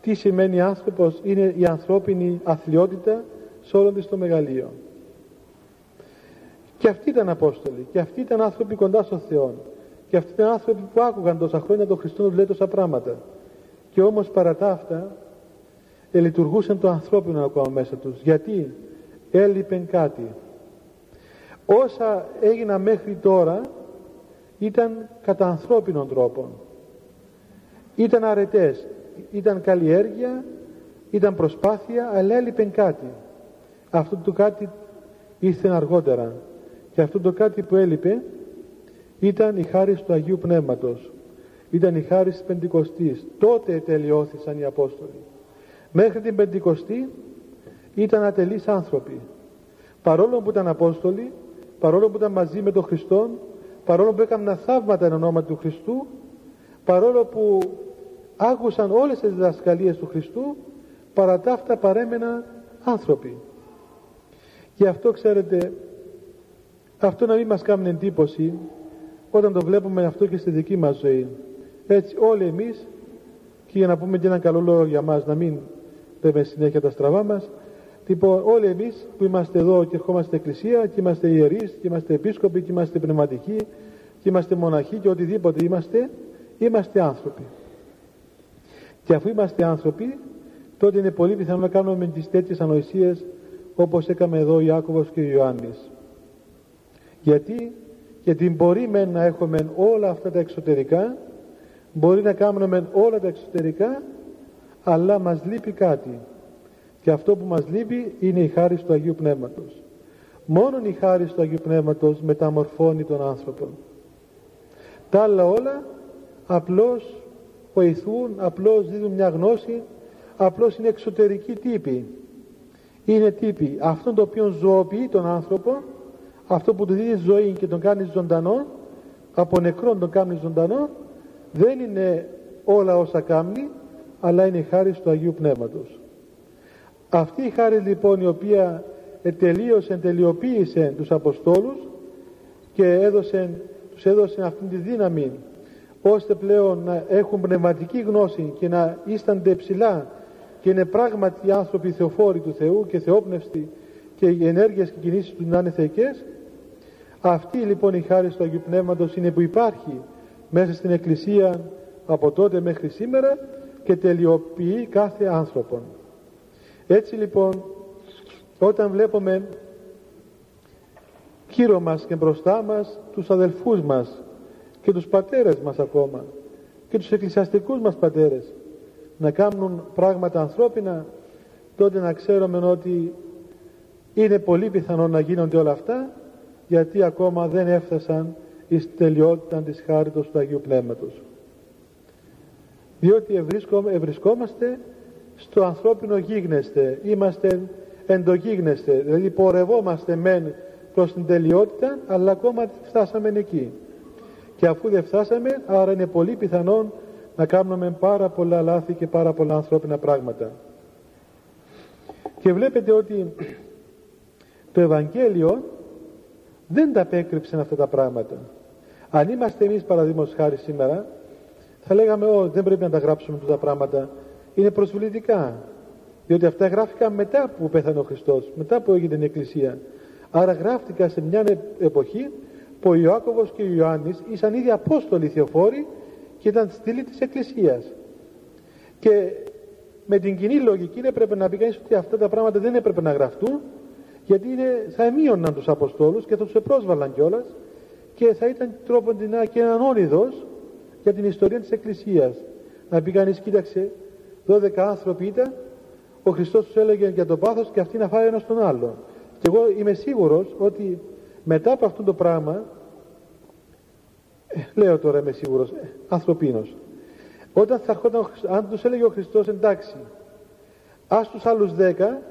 τι σημαίνει άνθρωπος είναι η ανθρώπινη αθλειότητα σε όλον της το μεγαλείο και αυτοί ήταν Απόστολοι και αυτοί ήταν άνθρωποι κοντά στον Θεό. Και αυτοί ήταν άνθρωποι που άκουγαν τόσα χρόνια τον Χριστό να λέει τόσα πράγματα. Και όμως παρά τα αυτά λειτουργούσαν το ανθρώπινο ακόμα μέσα τους. Γιατί έλειπεν κάτι. Όσα έγιναν μέχρι τώρα ήταν κατά ανθρώπινων τρόπων. Ήταν αρετές. Ήταν καλλιέργεια ήταν προσπάθεια αλλά έλειπεν κάτι. Αυτό το κάτι ήρθε αργότερα και αυτό το κάτι που έλειπε ήταν η χάρη του Αγίου Πνεύματος. Ήταν η χάρη της Πεντηκοστής. Τότε τελειώθησαν οι Απόστολοι. Μέχρι την Πεντηκοστή ήταν ατελείς άνθρωποι. Παρόλο που ήταν Απόστολοι παρόλο που ήταν μαζί με τον Χριστό παρόλο που έκαναν θαύματα εν ονόμα του Χριστού παρόλο που άκουσαν όλες τις διδασκαλίες του Χριστού παρά τα αυτά παρέμεναν άνθρωποι. Και αυτό ξέρετε αυτό να μην μας κάνει εντύπωση όταν το βλέπουμε αυτό και στη δική μας ζωή. Έτσι όλοι εμείς και για να πούμε και ένα καλό λόγο για μας να μην λέμε συνέχεια τα στραβά μας λοιπόν όλοι εμείς που είμαστε εδώ και ερχόμαστε στην εκκλησία και είμαστε ιερείς και είμαστε επίσκοποι και είμαστε πνευματικοί και είμαστε μοναχοί και οτιδήποτε είμαστε είμαστε άνθρωποι. Και αφού είμαστε άνθρωποι τότε είναι πολύ πιθανό να κάνουμε τις τέτοιες ανοησίες όπως έκαμε εδώ ο Ιάκωβος και ο Ιωάννης γιατί; Γιατί μπορεί με να έχουμε όλα αυτά τα εξωτερικά μπορεί να κάνουμε όλα τα εξωτερικά αλλά μας λείπει κάτι. Και αυτό που μας λείπει είναι η χάρη του Αγίου Πνεύματος. Μόνον η χάρη του Αγίου Πνεύματος μεταμορφώνει τον άνθρωπο. Τα άλλα όλα απλώς βοηθούν, απλώς δίνουν μια γνώση, απλώς είναι εξωτερικοί τύποι. Είναι τύποι. Αυτόν το οποίο ζωοποιεί τον άνθρωπο, αυτό που του δίνει ζωή και τον κάνει ζωντανό, από νεκρόν τον κάνει ζωντανό, δεν είναι όλα όσα κάνει, αλλά είναι η χάρη του Αγίου Πνεύματος. Αυτή η χάρη λοιπόν η οποία τελείωσε, τελειοποίησε τους Αποστόλους και έδωσε, τους έδωσε αυτή τη δύναμη ώστε πλέον να έχουν πνευματική γνώση και να ίστανται ψηλά και είναι πράγματι άνθρωποι θεοφόροι του Θεού και θεόπνευστοι και οι ενέργειες και κινήσεις του να είναι θεϊκές αυτή λοιπόν η χάρη του Αγίου Πνεύματος είναι που υπάρχει μέσα στην Εκκλησία από τότε μέχρι σήμερα και τελειοποιεί κάθε άνθρωπον. Έτσι λοιπόν όταν βλέπουμε γύρω μας και μπροστά μας τους αδελφούς μας και τους πατέρες μας ακόμα και τους εκκλησιαστικούς μας πατέρες να κάνουν πράγματα ανθρώπινα τότε να ξέρουμε ότι είναι πολύ πιθανό να γίνονται όλα αυτά γιατί ακόμα δεν έφτασαν εις τελειότητα της χάριτος του Αγίου Πνεύματος. Διότι ευρισκόμαστε στο ανθρώπινο γίγνεσθε είμαστε εντογίγνεσθε δηλαδή πορευόμαστε μεν προς την τελειότητα αλλά ακόμα δεν φτάσαμε εκεί. Και αφού δεν φτάσαμε άρα είναι πολύ πιθανόν να κάνουμε πάρα πολλά λάθη και πάρα πολλά ανθρώπινα πράγματα. Και βλέπετε ότι το Ευαγγέλιο δεν τα απέκρυψε αυτά τα πράγματα. Αν είμαστε εμείς παραδείγματος χάρη σήμερα θα λέγαμε ότι δεν πρέπει να τα γράψουμε αυτά τα πράγματα είναι προσβλητικά διότι αυτά γράφηκαν μετά που πέθανε ο Χριστός μετά που έγινε η Εκκλησία. Άρα γράφτηκαν σε μια εποχή που ο Ιωάκωβος και ο Ιωάννης ήσαν ήδη Απόστολοι Θεοφόροι και ήταν στήλοι της Εκκλησίας. Και με την κοινή λογική έπρεπε να πει κανείς ότι αυτά τα πράγματα δεν έπρεπε να γραφτούν γιατί είναι, θα εμείωναν τους Αποστόλους και θα τους επρόσβαλαν κιόλας και θα ήταν τρόποντινά και έναν όνειδος για την ιστορία της Εκκλησίας. Να πει κανείς κοίταξε 12 άνθρωποι ήταν ο Χριστός τους έλεγε για το πάθος και αυτοί να φάει ένας τον άλλο και εγώ είμαι σίγουρος ότι μετά από αυτό το πράγμα ε, λέω τώρα είμαι σίγουρος ε, ανθρωπίνος όταν θα έρχονταν, αν τους έλεγε ο Χριστός εντάξει ας τους άλλους δέκα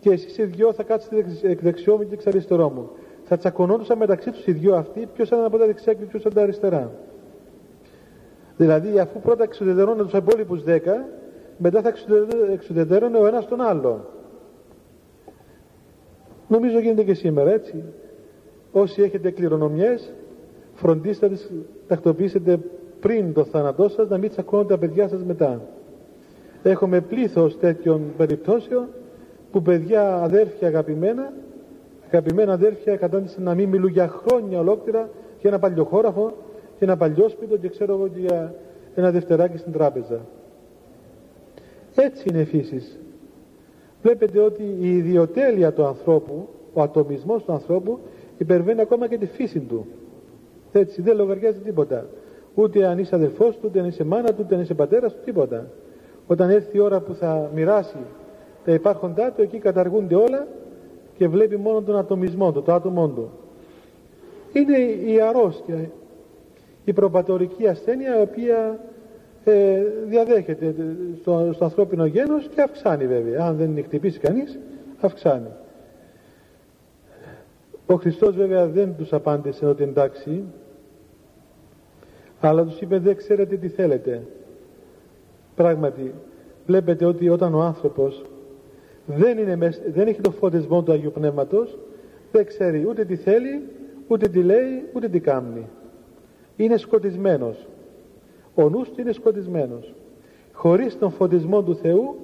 και εσείς οι δυο θα κάτσετε εκ δεξιό μου και εξ αριστερό μου θα τσακωνόντουσαν μεταξύ τους οι δυο αυτοί ποιος ήταν από τα δεξιά και ποιος από τα αριστερά. Δηλαδή αφού πρώτα εξουδετερώνουν τους υπόλοιπους δέκα μετά θα εξουδετερώνουν ο ένας τον άλλο νομίζω γίνεται και σήμερα έτσι. Όσοι έχετε κληρονομιές φροντίστε να τις τακτοποιήσετε πριν το θάνατό σας να μην τσακώνονται τα παιδιά σας μετά. Έχουμε πλήθος τέτοιων περιπτώσεων που παιδιά αδέρφια αγαπημένα αγαπημένα αδέρφια κατάντησαν να μην μιλούν για χρόνια ολόκληρα για ένα παλιοχώραφο για ένα παλιόσπιτο και ξέρω εγώ και για ένα δευτεράκι στην τράπεζα. Έτσι είναι φύσης. Βλέπετε ότι η ιδιοτέλεια του ανθρώπου ο ατομισμός του ανθρώπου υπερβαίνει ακόμα και τη φύση του. Έτσι δεν λογαριάζει τίποτα. Ούτε αν είσαι αδελφός του ούτε αν είσαι μάνα του ούτε αν είσαι πατέρας του τίποτα. Όταν έρθει η ώρα που θα μοιράσει τα υπάρχοντά του εκεί καταργούνται όλα και βλέπει μόνο τον ατομισμό του, το άτομό του. Είναι η αρρώστια η προπατορική ασθένεια η οποία ε, διαδέχεται στο, στο ανθρώπινο γένος και αυξάνει βέβαια. Αν δεν χτυπήσει κανείς αυξάνει. Ο Χριστός βέβαια δεν τους απάντησε ότι εντάξει αλλά τους είπε δεν ξέρετε τι θέλετε πράγματι βλέπετε ότι όταν ο άνθρωπος δεν, είναι, δεν έχει το φωτισμό του Αγίου Πνεύματος δεν ξέρει ούτε τι θέλει ούτε τι λέει ούτε τι κάνει. Είναι σκοτισμένος. Ο νους του είναι σκοτισμένος. Χωρίς τον φωτισμό του Θεού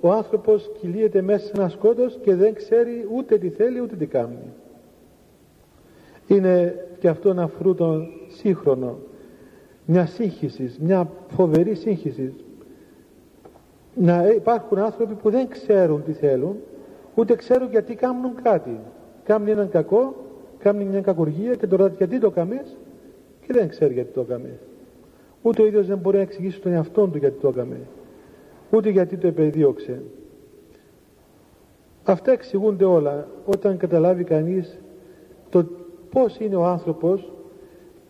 ο άνθρωπος κυλίεται μέσα σε ένα σκότος και δεν ξέρει ούτε τι θέλει ούτε τι κάνει. Είναι και αυτό ένα φρούτο σύγχρονο. Μια σύγχυσης, μια φοβερή σύγχυσης να υπάρχουν άνθρωποι που δεν ξέρουν τι θέλουν ούτε ξέρουν γιατί κάνουν κάτι κάνουν έναν κακό κάνουν μια κακουργία και τώρα γιατί το καμές και δεν ξέρει γιατί το έκαμες. Ούτε ο ίδιος δεν μπορεί να εξηγήσει τον εαυτό του γιατί το έκαμες. Ούτε γιατί το επεδίωξε. Αυτά εξηγούνται όλα όταν καταλάβει κανείς το πώς είναι ο άνθρωπος,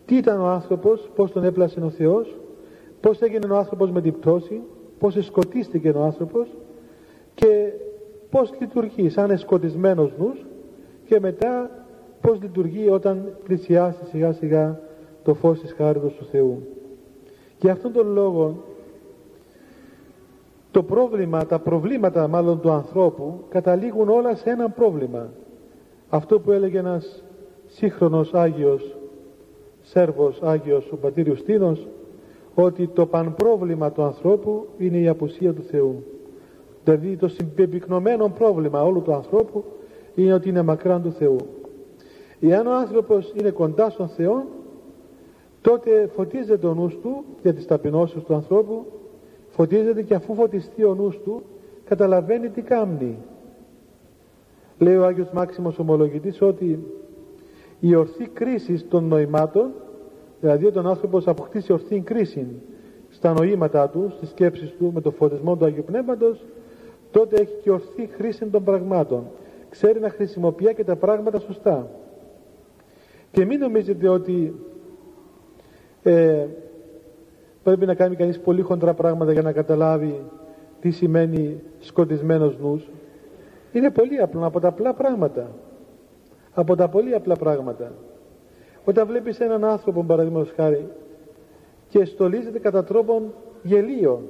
τι ήταν ο άνθρωπος, πώς τον έπλασε ο Θεός, πώς έγινε ο άνθρωπος με την πτώση πώς σκοτίστηκε ο άνθρωπος και πώς λειτουργεί σαν εσκοτισμένος νους και μετά πώς λειτουργεί όταν πλησιάσει σιγά σιγά το φως της χάριτος του Θεού. Και αυτόν τον λόγο το πρόβλημα, τα προβλήματα μάλλον του ανθρώπου καταλήγουν όλα σε ένα πρόβλημα. Αυτό που έλεγε ένας σύγχρονος Άγιος Σέρβος Άγιος ο πατήρ Ιουστίνος ότι το πανπρόβλημα του ανθρώπου είναι η απουσία του Θεού. Δηλαδή το συμπεπυκνωμένο πρόβλημα όλου του ανθρώπου είναι ότι είναι μακράν του Θεού. Εάν ο άνθρωπος είναι κοντά στον Θεό τότε φωτίζεται ο νους του για τις ταπεινώσεις του ανθρώπου φωτίζεται και αφού φωτιστεί ο νους του καταλαβαίνει τι κάνει. Λέει ο Άγιος Μάξιμος Ομολογητής ότι η ορθή κρίση των νοημάτων δηλαδή όταν ο άνθρωπος αποκτήσει ορθή κρίση στα νοήματά του, στις σκέψεις του με το φωτισμό του Αγίου Πνεύματος τότε έχει και ορθή χρήση των πραγμάτων. Ξέρει να χρησιμοποιεί και τα πράγματα σωστά. Και μην νομίζετε ότι ε, πρέπει να κάνει κανείς πολύ χοντρά πράγματα για να καταλάβει τι σημαίνει σκοτισμένος νους. Είναι πολύ απλό από τα απλά πράγματα. Από τα πολύ απλά πράγματα όταν βλέπεις έναν άνθρωπο παραδείγματος χάρη και στολίζεται κατά τρόπον γελίο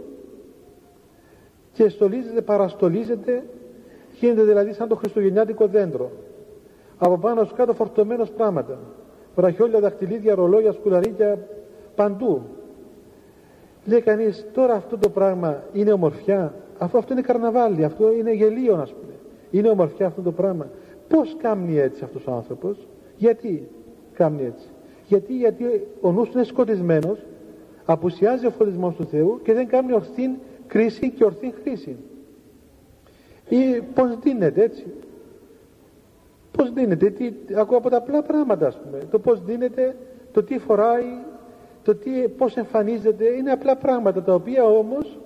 και στολίζεται, παραστολίζεται γίνεται δηλαδή σαν το χριστουγεννιάτικο δέντρο. Από πάνω σου κάτω φορτωμένος πράγματα βραχιόλια, δαχτυλίδια, ρολόγια, σκουλαρίκια παντού. Λέει κανείς τώρα αυτό το πράγμα είναι ομορφιά αφού αυτό είναι καρναβάλι, αυτό είναι γελίο να πούμε. Είναι ομορφιά αυτό το πράγμα. Πως κάνει έτσι αυτός ο άνθρωπος γιατί; Κάνει έτσι. Γιατί, γιατί ο νους είναι σκοτισμένος απουσιάζει ο φωτισμός του Θεού και δεν κάνει ορθή κρίση και ορθή χρήση. Ή πως δίνεται έτσι. Πως δίνεται τι, ακούω από τα απλά πράγματα ας πούμε. Το πως δίνεται το τι φοράει το τι, πως εμφανίζεται είναι απλά πράγματα τα οποία όμως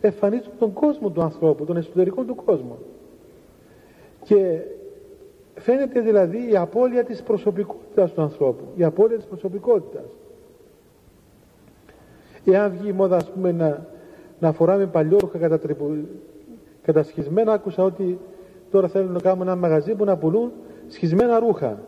εμφανίζουν τον κόσμο του ανθρώπου τον εσωτερικό του κόσμο και φαίνεται δηλαδή η απώλεια της προσωπικότητας του ανθρώπου η απώλεια της προσωπικότητας. Εάν βγει η μόδα ας πούμε να, να φοράμε παλιόρουχα κατά κατασχισμένα άκουσα ότι τώρα θέλουν να κάνουν ένα μαγαζί που να πουλούν σχισμένα ρούχα.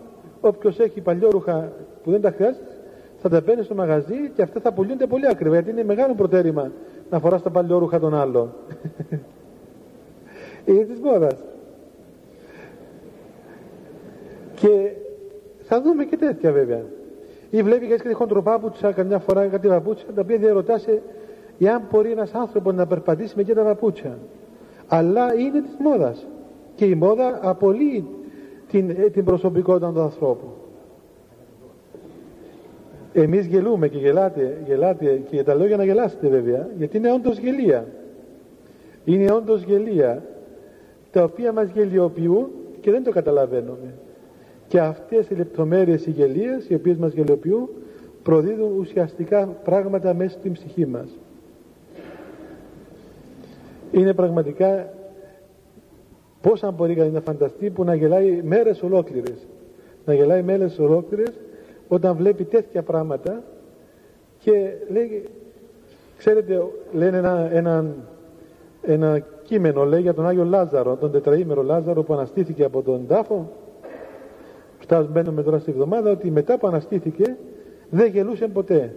Όποιος έχει παλιόρουχα που δεν τα χρειάζεται θα τα παίρνει στο μαγαζί και αυτά θα πουλούνται πολύ ακριβά γιατί είναι μεγάλο προτέρημα να φοράς τα παλιόρουχα των άλλων. Είναι της μόδας και θα δούμε και τέτοια βέβαια. Ή βλέπει και κάτι χοντροπάπουτσα καμιά φορά κάτι παπούτσια τα οποία διαρωτάσαι εάν μπορεί ένας άνθρωπος να περπατήσει με και τα παπούτσια. Αλλά είναι της μόδας. Και η μόδα απολύει την, ε, την προσωπικότητα του ανθρώπου εμείς γελούμε και γελάτε, γελάτε και τα λέω για να γελάσετε βέβαια γιατί είναι όντως γελία. Είναι όντως γελία τα οποία μας γελιοποιούν και δεν το καταλαβαίνουμε και αυτές οι λεπτομέρειες οι γελίες οι οποίες μας γελιοποιούν προδίδουν ουσιαστικά πράγματα μέσα στην ψυχή μας. Είναι πραγματικά πώς αν μπορεί κανείς να φανταστεί που να γελάει μέρες ολόκληρες. Να γελάει μέρες ολόκληρες όταν βλέπει τέτοια πράγματα και λέει ξέρετε λένε ένα, ένα, ένα κείμενο λέει για τον Άγιο Λάζαρο τον τετραήμερο Λάζαρο που αναστήθηκε από τον τάφο φτάσουμε τώρα στη εβδομάδα ότι μετά που αναστήθηκε δεν γελούσε ποτέ.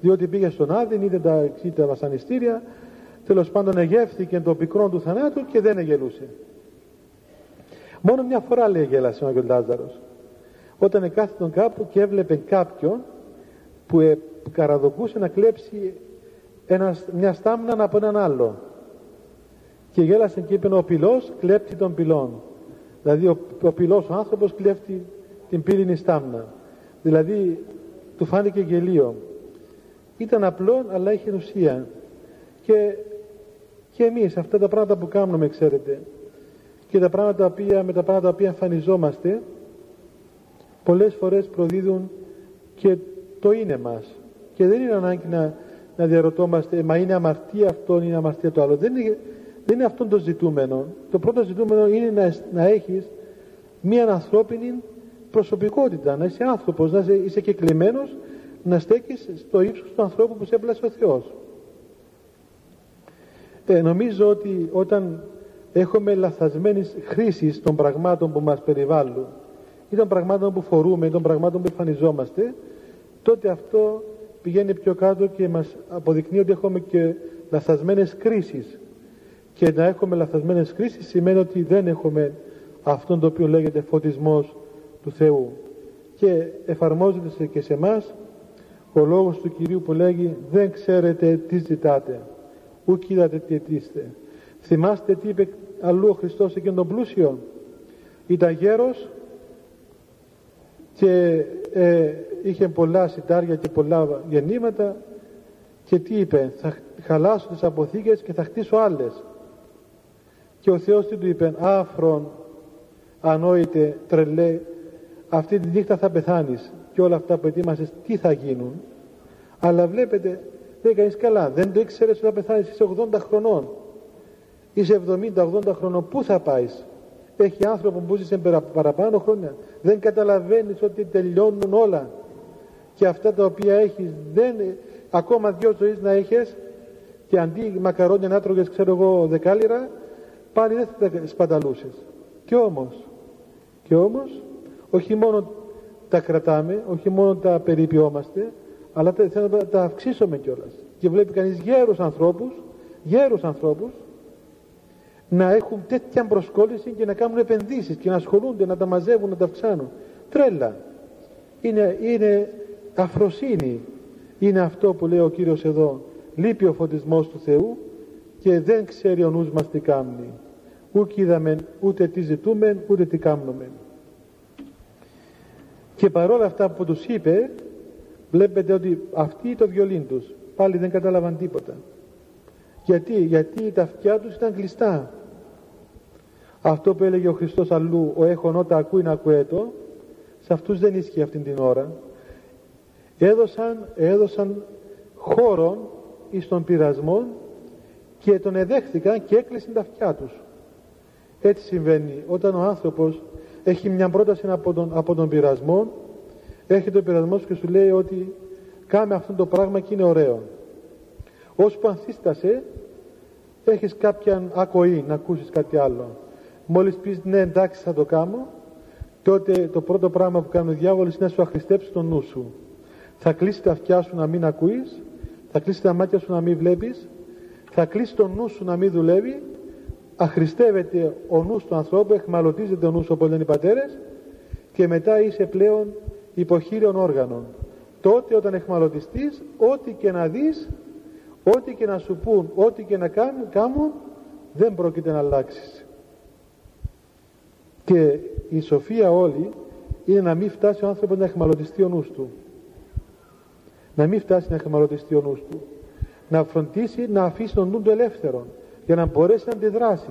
Διότι πήγε στον Άδην είδε τα, τα βασανιστήρια τέλος πάντων εγεύθηκε το πικρό του θανάτου και δεν εγελούσε. Μόνο μια φορά λέει γέλασε ο Άγιος Λάζαρος. Όταν κάθετον κάπου και έβλεπε κάποιον που ε, καραδοκούσε να κλέψει ένας, μια στάμνα από έναν άλλο. Και γέλασε και είπε ο πυλός κλέπτει τον πυλών δηλαδή ο, ο πυλός ο άνθρωπος κλέφτει την πύρινη στάμνα. Δηλαδή του φάνηκε γελίο. Ήταν απλό αλλά είχε ουσία. Και, και εμείς αυτά τα πράγματα που κάνουμε ξέρετε και τα πράγματα οποία, με τα πράγματα τα οποία εμφανιζόμαστε πολλές φορές προδίδουν και το είναι μας. Και δεν είναι ανάγκη να, να διαρωτόμαστε μα είναι αμαρτία αυτό είναι αμαρτία το άλλο. Δεν είναι, δεν είναι αυτό το ζητούμενο. Το πρώτο ζητούμενο είναι να, να έχεις μία ανθρώπινη προσωπικότητα, να είσαι άνθρωπος, να είσαι, είσαι κεκλειμένος, να στέκεις στο ύψος του ανθρώπου που σε έπλασε ο Θεός. Ε, νομίζω ότι όταν έχουμε λαθασμένης χρήσης των πραγμάτων που μας περιβάλλουν ή των πραγμάτων που φορούμε ή των πραγμάτων που εμφανιζόμαστε τότε αυτό πηγαίνει πιο κάτω και μας αποδεικνύει ότι έχουμε και λαθασμένες κρίσεις. Και να έχουμε λαθασμένες κρίσεις σημαίνει ότι δεν έχουμε αυτόν το οποίο λέγεται φωτισμός του Θεού. Και εφαρμόζεται και σε εμάς ο λόγος του Κυρίου που λέγει δεν ξέρετε τι ζητάτε ουκ είδατε τι αιτήστε θυμάστε τι είπε αλλού ο Χριστός εκείνον τον πλούσιο. Ήταν γέρος και ε, είχε πολλά σιτάρια και πολλά γεννήματα και τι είπε θα χαλάσω τις αποθήκες και θα χτίσω άλλες και ο Θεός τι του είπε άφρον ανόητε τρελέ αυτή τη νύχτα θα πεθάνεις και όλα αυτά που ετοίμασες τι θα γίνουν. Αλλά βλέπετε δεν κανείς καλά δεν το ήξερες ότι θα πεθάνεις είσαι 80 χρονών είσαι 70-80 χρονών πού θα πάεις; Έχει άνθρωπο που ζησε παραπάνω χρόνια δεν καταλαβαίνεις ότι τελειώνουν όλα. Και αυτά τα οποία έχεις δεν, ακόμα δυο ζωής να έχεις και αντί μακαρόνια να τρώγες ξέρω εγώ δεκάλυρα πάλι δεν θα τα σπαταλούσες. Και όμως και όμως όχι μόνο τα κρατάμε όχι μόνο τα περιποιόμαστε αλλά θέλω να τα αυξήσουμε κιόλας και βλέπει κανείς γέρους ανθρώπους γέρους ανθρώπους να έχουν τέτοια προσκόλληση και να κάνουν επενδύσεις και να ασχολούνται, να τα μαζεύουν, να τα αυξάνουν. Τρέλα. Είναι, είναι αφροσύνη. Είναι αυτό που λέει ο Κύριος εδώ. Λείπει ο φωτισμός του Θεού και δεν ξέρει ο νους μας τι κάνει. Ούτε είδαμε ούτε τι ζητούμε ούτε τι κάνουμε. Και παρόλα αυτά που τους είπε βλέπετε ότι αυτοί το βιολίν τους πάλι δεν κατάλαβαν τίποτα. Γιατί, γιατί τα αυτιά τους ήταν κλειστά. Αυτό που έλεγε ο Χριστός αλλού, ο έχων ότα ακούει να ακούετο, σε αυτούς δεν ίσχυε αυτήν την ώρα. Έδωσαν, έδωσαν χώρο εις τον πειρασμό και τον εδέχθηκαν και έκλεισαν τα αυτιά τους. Έτσι συμβαίνει όταν ο άνθρωπος έχει μια πρόταση από τον, από τον πειρασμό, έχει τον πειρασμός και σου λέει ότι κάμε αυτό το πράγμα και είναι ωραίο. Ώσπου ανθίστασε, έχεις κάποια ακοή να ακούσεις κάτι άλλο. Μόλις πεις ναι εντάξει θα το κάνω, τότε το πρώτο πράγμα που κάνει ο διάβολος είναι να σου αχρηστέψει τον νου σου. Θα κλείσεις τα αυτιά σου να μην ακούεις, θα κλείσεις τα μάτια σου να μην βλέπεις, θα κλείσεις τον νου σου να μην δουλεύει, αχρηστεύεται ο νους του ανθρώπου, εχμαλωτίζεται ο νους όπως λένε οι πατέρες και μετά είσαι πλέον υποχείριον όργανων. Τότε όταν εχμαλωτιστείς, ό,τι και να δεις, ό,τι και να σου πούν, ό,τι και να κάνουν, κάνουν δεν πρόκειται να αλλάξεις. Και η σοφία όλη είναι να μην φτάσει ο άνθρωπος να εχμαλωτιστεί ο νους του. Να μην φτάσει να εχμαλωτιστεί ο νους του. Να φροντίσει να αφήσει τον νου του ελεύθερο για να μπορέσει να αντιδράσει.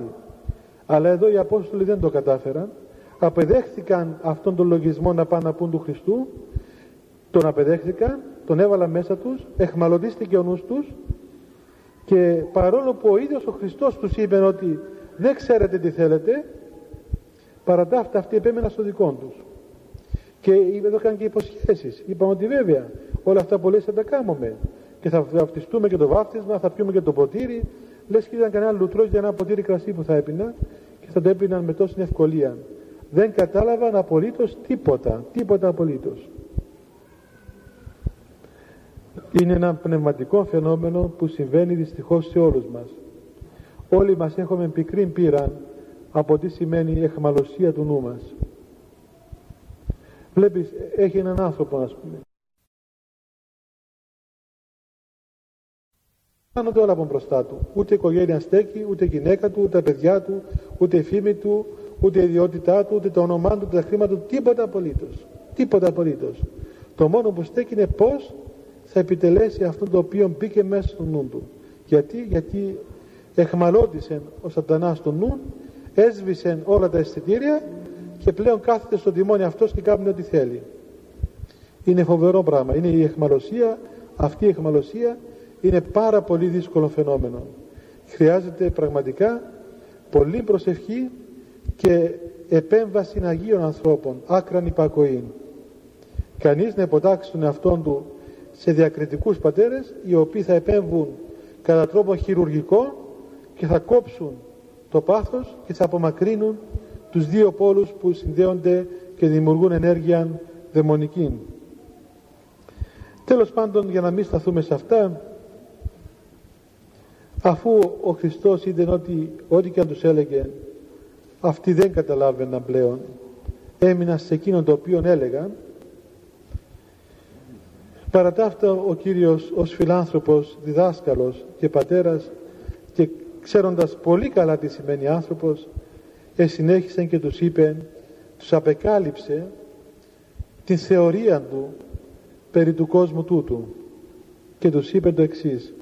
Αλλά εδώ οι Απόστολοι δεν το κατάφεραν. Απεδέχθηκαν αυτόν τον λογισμό να πάνε να πούν του Χριστού. Τον απεδέχθηκαν, τον έβαλα μέσα τους, εχμαλωτίστηκε ο νους τους και παρόλο που ο ίδιος ο Χριστός τους είπε ότι δεν ξέρετε τι θέλετε, παρά τα αυτά αυτοί επέμεναν στο δικό τους. Και εδώ έκαναν και υποσχέσεις. Είπαν ότι βέβαια όλα αυτά που λες θα τα κάνουμε. Και θα βαφτιστούμε και το βάφτισμα, θα πιούμε και το ποτήρι. Λες και ήταν κανένα λουτρό για ένα ποτήρι κρασί που θα έπιναν και θα το έπιναν με τόση ευκολία. Δεν κατάλαβαν απολύτως τίποτα. Τίποτα απολύτως. Είναι ένα πνευματικό φαινόμενο που συμβαίνει δυστυχώς σε όλους μας. Όλοι μας έχουμε πικρή πείρα από τι σημαίνει η εχμαλωσία του νου μας. Βλέπεις, έχει έναν άνθρωπο, ας πούμε. Κάνονται όλα από μπροστά του. Ούτε η οικογένεια στέκει, ούτε η γυναίκα του, ούτε τα παιδιά του, ούτε η φήμη του, ούτε η ιδιότητά του, ούτε το όνομά του, ούτε τα χρήματα του, τίποτα απολύτως. Τίποτα απολύτως. Το μόνο που στέκει είναι πώς θα επιτελέσει αυτό το οποίο μπήκε μέσα στο νου του. Γιατί, γιατί εχμαλώτησε ο σατανάς το νου έσβησε όλα τα αισθητήρια και πλέον κάθεται στο τιμόνι αυτός και κάνει ό,τι θέλει. Είναι φοβερό πράγμα. Είναι η εχμαλωσία, αυτή η εχμαλωσία είναι πάρα πολύ δύσκολο φαινόμενο. Χρειάζεται πραγματικά πολύ προσευχή και επέμβαση Αγίων ανθρώπων, άκραν υπακοή. Κανείς να υποτάξει τον εαυτόν του σε διακριτικούς πατέρες οι οποίοι θα επέμβουν κατά τρόπο χειρουργικό και θα κόψουν το πάθος και θα απομακρύνουν τους δύο πόλους που συνδέονται και δημιουργούν ενέργεια δαιμονική. Τέλος πάντων για να μην σταθούμε σε αυτά αφού ο Χριστός είδε ότι ό,τι και αν τους έλεγε αυτοί δεν καταλάβαιναν πλέον. Έμειναν σε εκείνον το οποίο έλεγαν. Παρά τα αυτά ο Κύριος ως φιλάνθρωπος, διδάσκαλος και πατέρας και ξέροντας πολύ καλά τι σημαίνει άνθρωπος συνέχισε και τους είπε τους απεκάλυψε την θεωρία του περί του κόσμου τούτου και τους είπε το εξής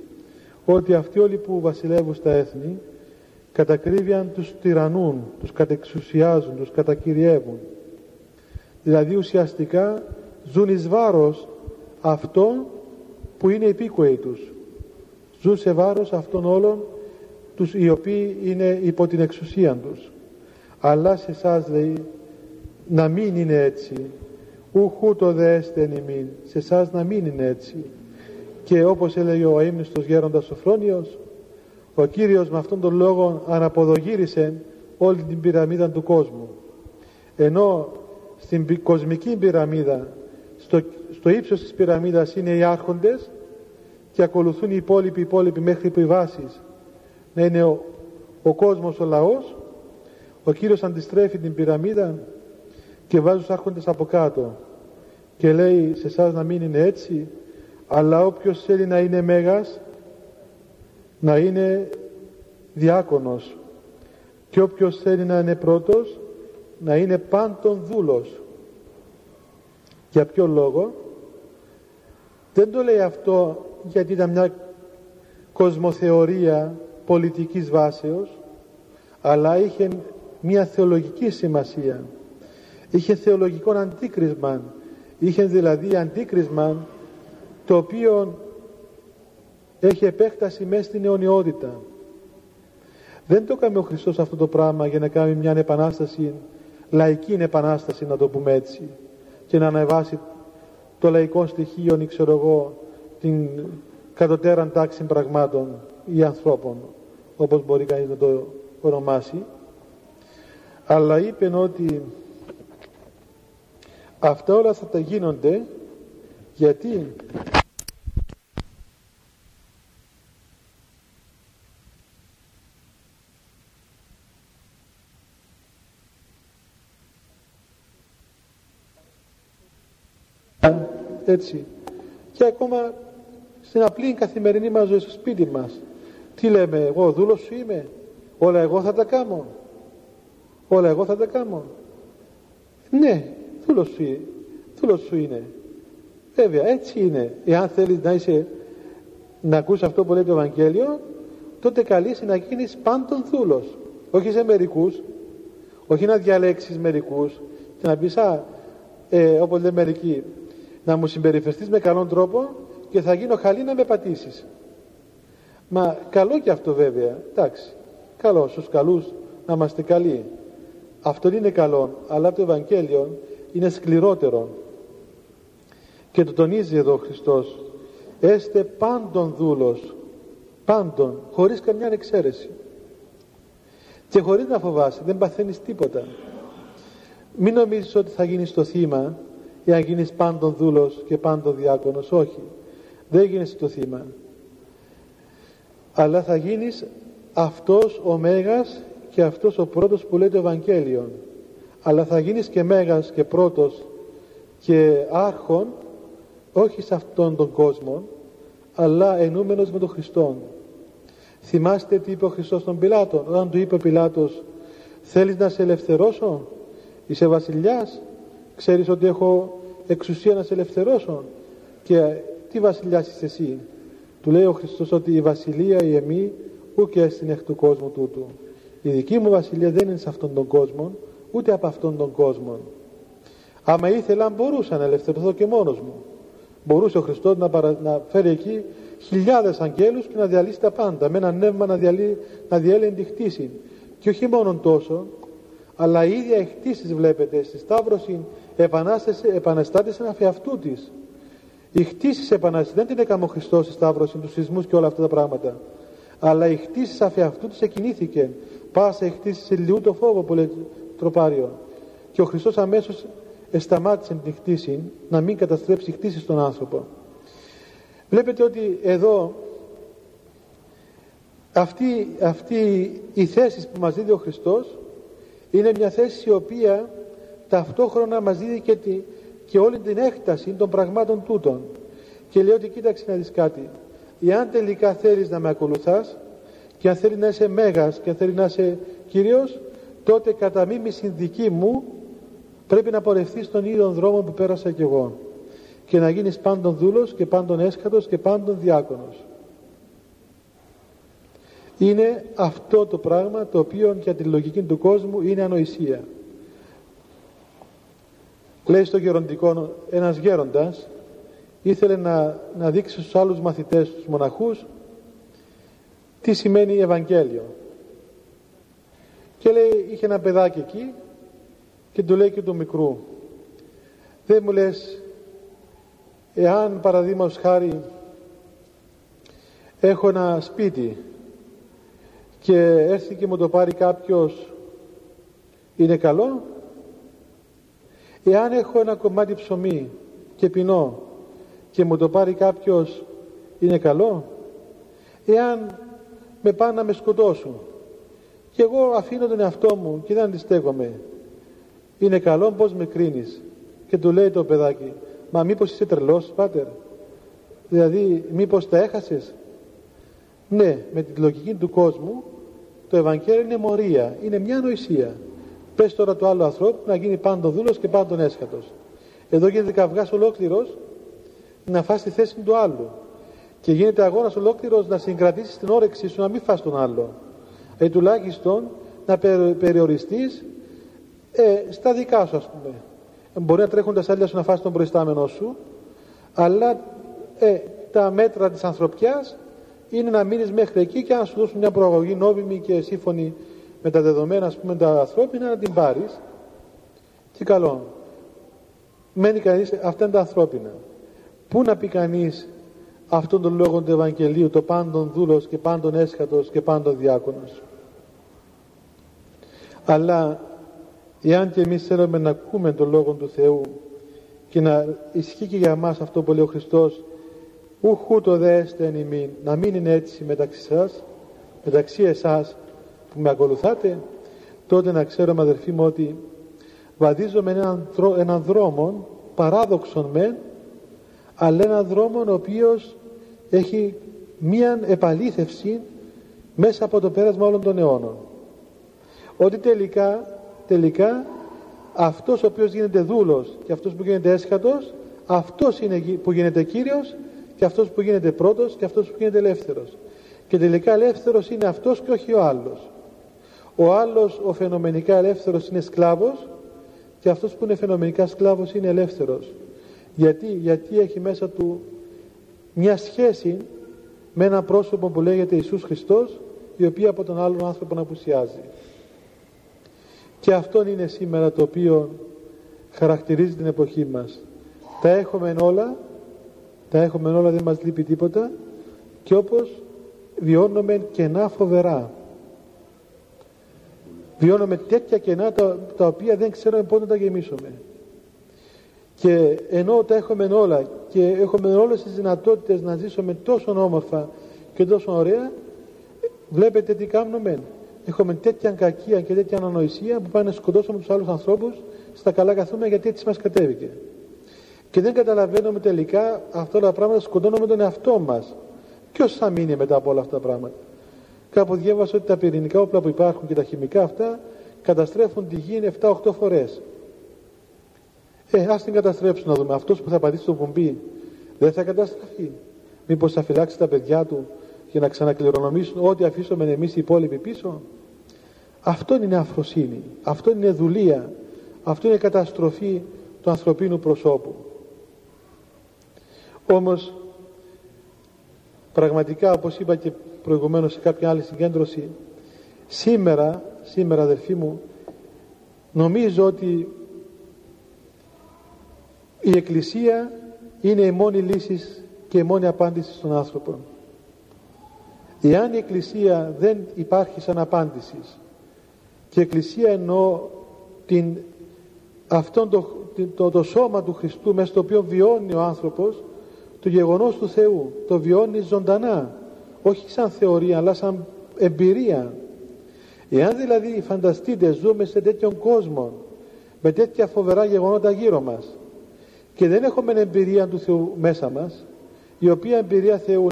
ότι αυτοί όλοι που βασιλεύουν στα έθνη κατακρίβιαν τους τυραννούν, τους κατεξουσιάζουν, τους κατακυριεύουν. Δηλαδή ουσιαστικά ζουν εις βάρος αυτό που είναι υπήκοοι τους. Ζουν σε βάρος αυτών όλων τους οι οποίοι είναι υπό την εξουσία τους. Αλλά σε εσάς λέει να μην είναι έτσι. Ουχού το δέστε ημίν σε εσάς να μην είναι έτσι και όπως έλεγε ο αείμνηστος γέροντας Σοφρόνιος ο Κύριος με αυτόν τον λόγο αναποδογύρισε όλη την πυραμίδα του κόσμου. Ενώ στην κοσμική πυραμίδα στο, στο ύψος της πυραμίδας είναι οι άρχοντες και ακολουθούν οι υπόλοιποι, οι υπόλοιποι μέχρι που οι βάσεις. Να είναι ο, ο κόσμος ο λαός ο Κύριος αντιστρέφει την πυραμίδα και βάζει τους άρχοντες από κάτω. Και λέει σε εσάς να μην είναι έτσι αλλά όποιος θέλει να είναι μέγας να είναι διάκονος. Και όποιος θέλει να είναι πρώτος να είναι πάντων δούλος. Για ποιο λόγο; Δεν το λέει αυτό γιατί ήταν μια κοσμοθεωρία πολιτικής βάσεως αλλά είχε μια θεολογική σημασία. Είχε θεολογικό αντίκρισμα. Είχε δηλαδή αντίκρισμα το οποίο έχει επέκταση μέσα στην αιωνιότητα. Δεν το έκανε ο Χριστός αυτό το πράγμα για να κάνει μια επανάσταση λαϊκή επανάσταση να το πούμε έτσι και να ανεβάσει το λαϊκό στοιχείο ξέρω εγώ την κατωτέραν τάξη πραγμάτων ή ανθρώπων όπως μπορεί κανείς να το ονομάσει. Αλλά είπε ότι αυτά όλα θα τα γίνονται γιατί; Έτσι. Και ακόμα στην απλή καθημερινή μας ζωή στο σπίτι μας τι λέμε εγώ δούλος σου είμαι όλα εγώ θα τα κάνω όλα εγώ θα τα κάνω. Ναι δούλος σου, δούλος σου είναι βέβαια έτσι είναι. Εάν θέλεις να είσαι να ακούς αυτό που λέει το Ευαγγέλιο τότε καλείσαι να γίνεις πάντων δούλος. Όχι σε μερικούς. Όχι να διαλέξεις μερικούς και να πεις α, ε, όπως λέει μερικοί να μου συμπεριφερθείς με καλόν τρόπο και θα γίνω χαλή να με πατήσεις μα καλό και αυτό βέβαια. Εντάξει. Καλός στους καλούς να είμαστε καλοί. Αυτό είναι καλό αλλά το Ευαγγέλιο είναι σκληρότερο και το τονίζει εδώ ο Χριστός έστε πάντων δούλος πάντων χωρίς καμιά εξαίρεση. Και χωρίς να φοβάσαι δεν παθαίνεις τίποτα. Μην νομίζεις ότι θα γίνεις το θύμα για να γίνεις πάντων δούλος και πάντων διάκονος. Όχι δεν γίνεις το θύμα. Αλλά θα γίνεις αυτός ο Μέγας και αυτός ο πρώτος που λέει το Ευαγγέλιο αλλά θα γίνεις και Μέγας και πρώτος και άρχον όχι σε αυτόν τον κόσμο αλλά ενούμενος με τον Χριστό θυμάστε τι είπε ο Χριστός τον Πιλάτο όταν του είπε ο Πιλάτος θέλεις να σε ελευθερώσω; Είσαι βασιλιάς; Ξέρεις ότι έχω εξουσία να σε ελευθερώσω; Και τι βασιλιάς είσαι εσύ; Του λέει ο Χριστός ότι η βασιλεία η εμή ούτε στην εκ του κόσμου τούτου. Η δική μου βασιλεία δεν είναι σε αυτόν τον κόσμο ούτε από αυτόν τον κόσμο άμα ήθελα μπορούσα να ελευθερωθώ και μόνος μου μπορούσε ο Χριστός να, να φέρει εκεί χιλιάδες αγγέλους και να διαλύσει τα πάντα με ένα νεύμα να, διαλύ... να διέλυει τη χτίση και όχι μόνο τόσο αλλά η ίδια η βλέπετε στη Σταύρωση επανάστατησε αφ' αυτού της η χτίση επανάσταση δεν την έκαμε ο Χριστός στη Σταύρωση, τους σεισμούς και όλα αυτά τα πράγματα. Αλλά η χτίση αφ' αυτού της εκινήθηκε. Πάσα η χτίση σε λιού το φόβο που λέει τροπάριο. Και ο Χριστός αμέσως εσταμάτησε την χτίση να μην καταστρέψει χτίση στον άνθρωπο. Βλέπετε ότι εδώ αυτή, αυτή η θέση που μας δίδει ο Χριστός είναι μια θέση η οποία ταυτόχρονα μας δίδει και, τη, και όλη την έκταση των πραγμάτων τούτων και λέει ότι κοίταξε να δεις κάτι εάν τελικά θέλεις να με ακολουθάς και αν θέλεις να είσαι μέγας και αν θέλεις να είσαι Κύριος τότε κατά μίμηση δική μου πρέπει να πορευτείς τον ίδιο δρόμο που πέρασα κι εγώ και να γίνεις πάντων δούλος και πάντων έσχατος και πάντων διάκονος. Είναι αυτό το πράγμα το οποίο για τη λογική του κόσμου είναι ανοησία. Λέει στο γεροντικό ένας γέροντας ήθελε να, να δείξει στους άλλους μαθητές τους μοναχούς τι σημαίνει Ευαγγέλιο και λέει είχε ένα παιδάκι εκεί και του λέει και του μικρού δεν μου λες εάν παραδείγματος χάρη έχω ένα σπίτι και έρθει και μου το πάρει κάποιος είναι καλό; Εάν έχω ένα κομμάτι ψωμί και πεινώ και μου το πάρει κάποιος είναι καλό; Εάν με πάνε να με σκοτώσουν και εγώ αφήνω τον εαυτό μου και δεν αντιστέκομαι είναι καλό πως με κρίνεις. Και του λέει το παιδάκι μα μήπως είσαι τρελός πάτερ; Δηλαδή μήπως τα έχασες; Ναι με τη λογική του κόσμου το Ευαγγέλιο είναι μορία είναι μια νοησία πες τώρα του άλλου ανθρώπου να γίνει πάντο δούλος και πάντων έσχατος. Εδώ γίνεται καυγάς ολόκληρος να φας τη θέση του άλλου. Και γίνεται αγώνας ολόκληρος να συγκρατήσεις την όρεξή σου να μην φας τον άλλο. Ε, τουλάχιστον να περιοριστείς ε, στα δικά σου ας πούμε. Ε, μπορεί να τρέχουν τα σάλια σου να φας τον προϊστάμενό σου αλλά ε, τα μέτρα της ανθρωπιάς είναι να μείνεις μέχρι εκεί και αν σου δώσουν μια προαγωγή νόμιμη και σύμφωνη με τα δεδομένα ας πούμε τα ανθρώπινα να την πάρεις. Και καλό. Μένει κανείς αυτά είναι τα ανθρώπινα. Πού να πει κανείς αυτόν τον λόγο του Ευαγγελίου το πάντων δούλος και πάντων έσχατος και πάντων διάκονος. Αλλά εάν και εμείς θέλουμε να ακούμε τον Λόγο του Θεού και να ισχύει και για μας αυτό που λέει ο Χριστός ουχού το δέστε εν ημίν να μην είναι έτσι μεταξύ σας μεταξύ εσάς που με ακολουθάτε τότε να ξέρουμε αδερφοί μου ότι βαδίζομαι έναν, έναν δρόμο παράδοξον μεν αλλά έναν δρόμο ο οποίος έχει μία επαλήθευση μέσα από το πέρασμα όλων των αιώνων ότι τελικά τελικά αυτός ο οποίος γίνεται δούλος και αυτός που γίνεται έσχατος αυτός είναι που γίνεται Κύριος και αυτός που γίνεται πρώτος και αυτός που γίνεται ελεύθερος. Και τελικά ελεύθερος είναι αυτός και όχι ο άλλος. Ο άλλος ο φαινομενικά ελεύθερος είναι σκλάβος και αυτός που είναι φαινομενικά σκλάβος είναι ελεύθερος. Γιατί, γιατί έχει μέσα του μια σχέση με ένα πρόσωπο που λέγεται Ιησούς Χριστός η οποία από τον άλλον άνθρωπο απουσιάζει και αυτό είναι σήμερα το οποίο χαρακτηρίζει την εποχή μας. Τα έχουμε όλα τα έχουμε όλα δεν μας λείπει τίποτα. Και όπως βιώνουμε κενά φοβερά. Βιώνουμε τέτοια κενά τα, τα οποία δεν ξέρουμε πότε να τα γεμίσουμε. Και ενώ τα έχουμε όλα και έχουμε όλες τις δυνατότητες να ζήσουμε τόσο όμορφα και τόσο ωραία βλέπετε τι κάνουμε έχουμε τέτοια κακία και τέτοια ανανοησία που πάνε να σκοτώσουμε τους άλλους ανθρώπους. Στα καλά καθούμε γιατί έτσι μας κατέβηκε. Και δεν καταλαβαίνουμε τελικά αυτά τα πράγματα σκοτώνουμε τον εαυτό μας. Ποιος θα μείνει μετά από όλα αυτά τα πράγματα; Κάπου διέβασα ότι τα πυρηνικά όπλα που υπάρχουν και τα χημικά αυτά καταστρέφουν τη γη 7-8 φορές. Ε, ας την καταστρέψουν να δούμε. Αυτός που θα πατήσει το πομπί δεν θα καταστραφεί. Μήπως θα φυλάξει τα παιδιά του για να ξανακληρονομήσουν ό,τι αφήσουμε εμείς οι υπόλοιποι πίσω αυτό είναι αφροσύνη αυτό είναι δουλεία αυτό είναι καταστροφή του ανθρωπίνου προσώπου όμως πραγματικά όπως είπα και προηγουμένως σε κάποια άλλη συγκέντρωση σήμερα, σήμερα αδερφοί μου νομίζω ότι η Εκκλησία είναι η μόνη λύση και η μόνη απάντηση στον άνθρωπο. Εάν η Εκκλησία δεν υπάρχει σαν απάντησης και η Εκκλησία εννοώ την, αυτόν το, το, το, σώμα του Χριστού μέσα στο οποίο βιώνει ο άνθρωπος το γεγονός του Θεού το βιώνει ζωντανά όχι σαν θεωρία αλλά σαν εμπειρία. Εάν δηλαδή φανταστείτε ζούμε σε τέτοιον κόσμο με τέτοια φοβερά γεγονότα γύρω μας και δεν έχουμε εμπειρία του Θεού μέσα μας η οποία εμπειρία Θεού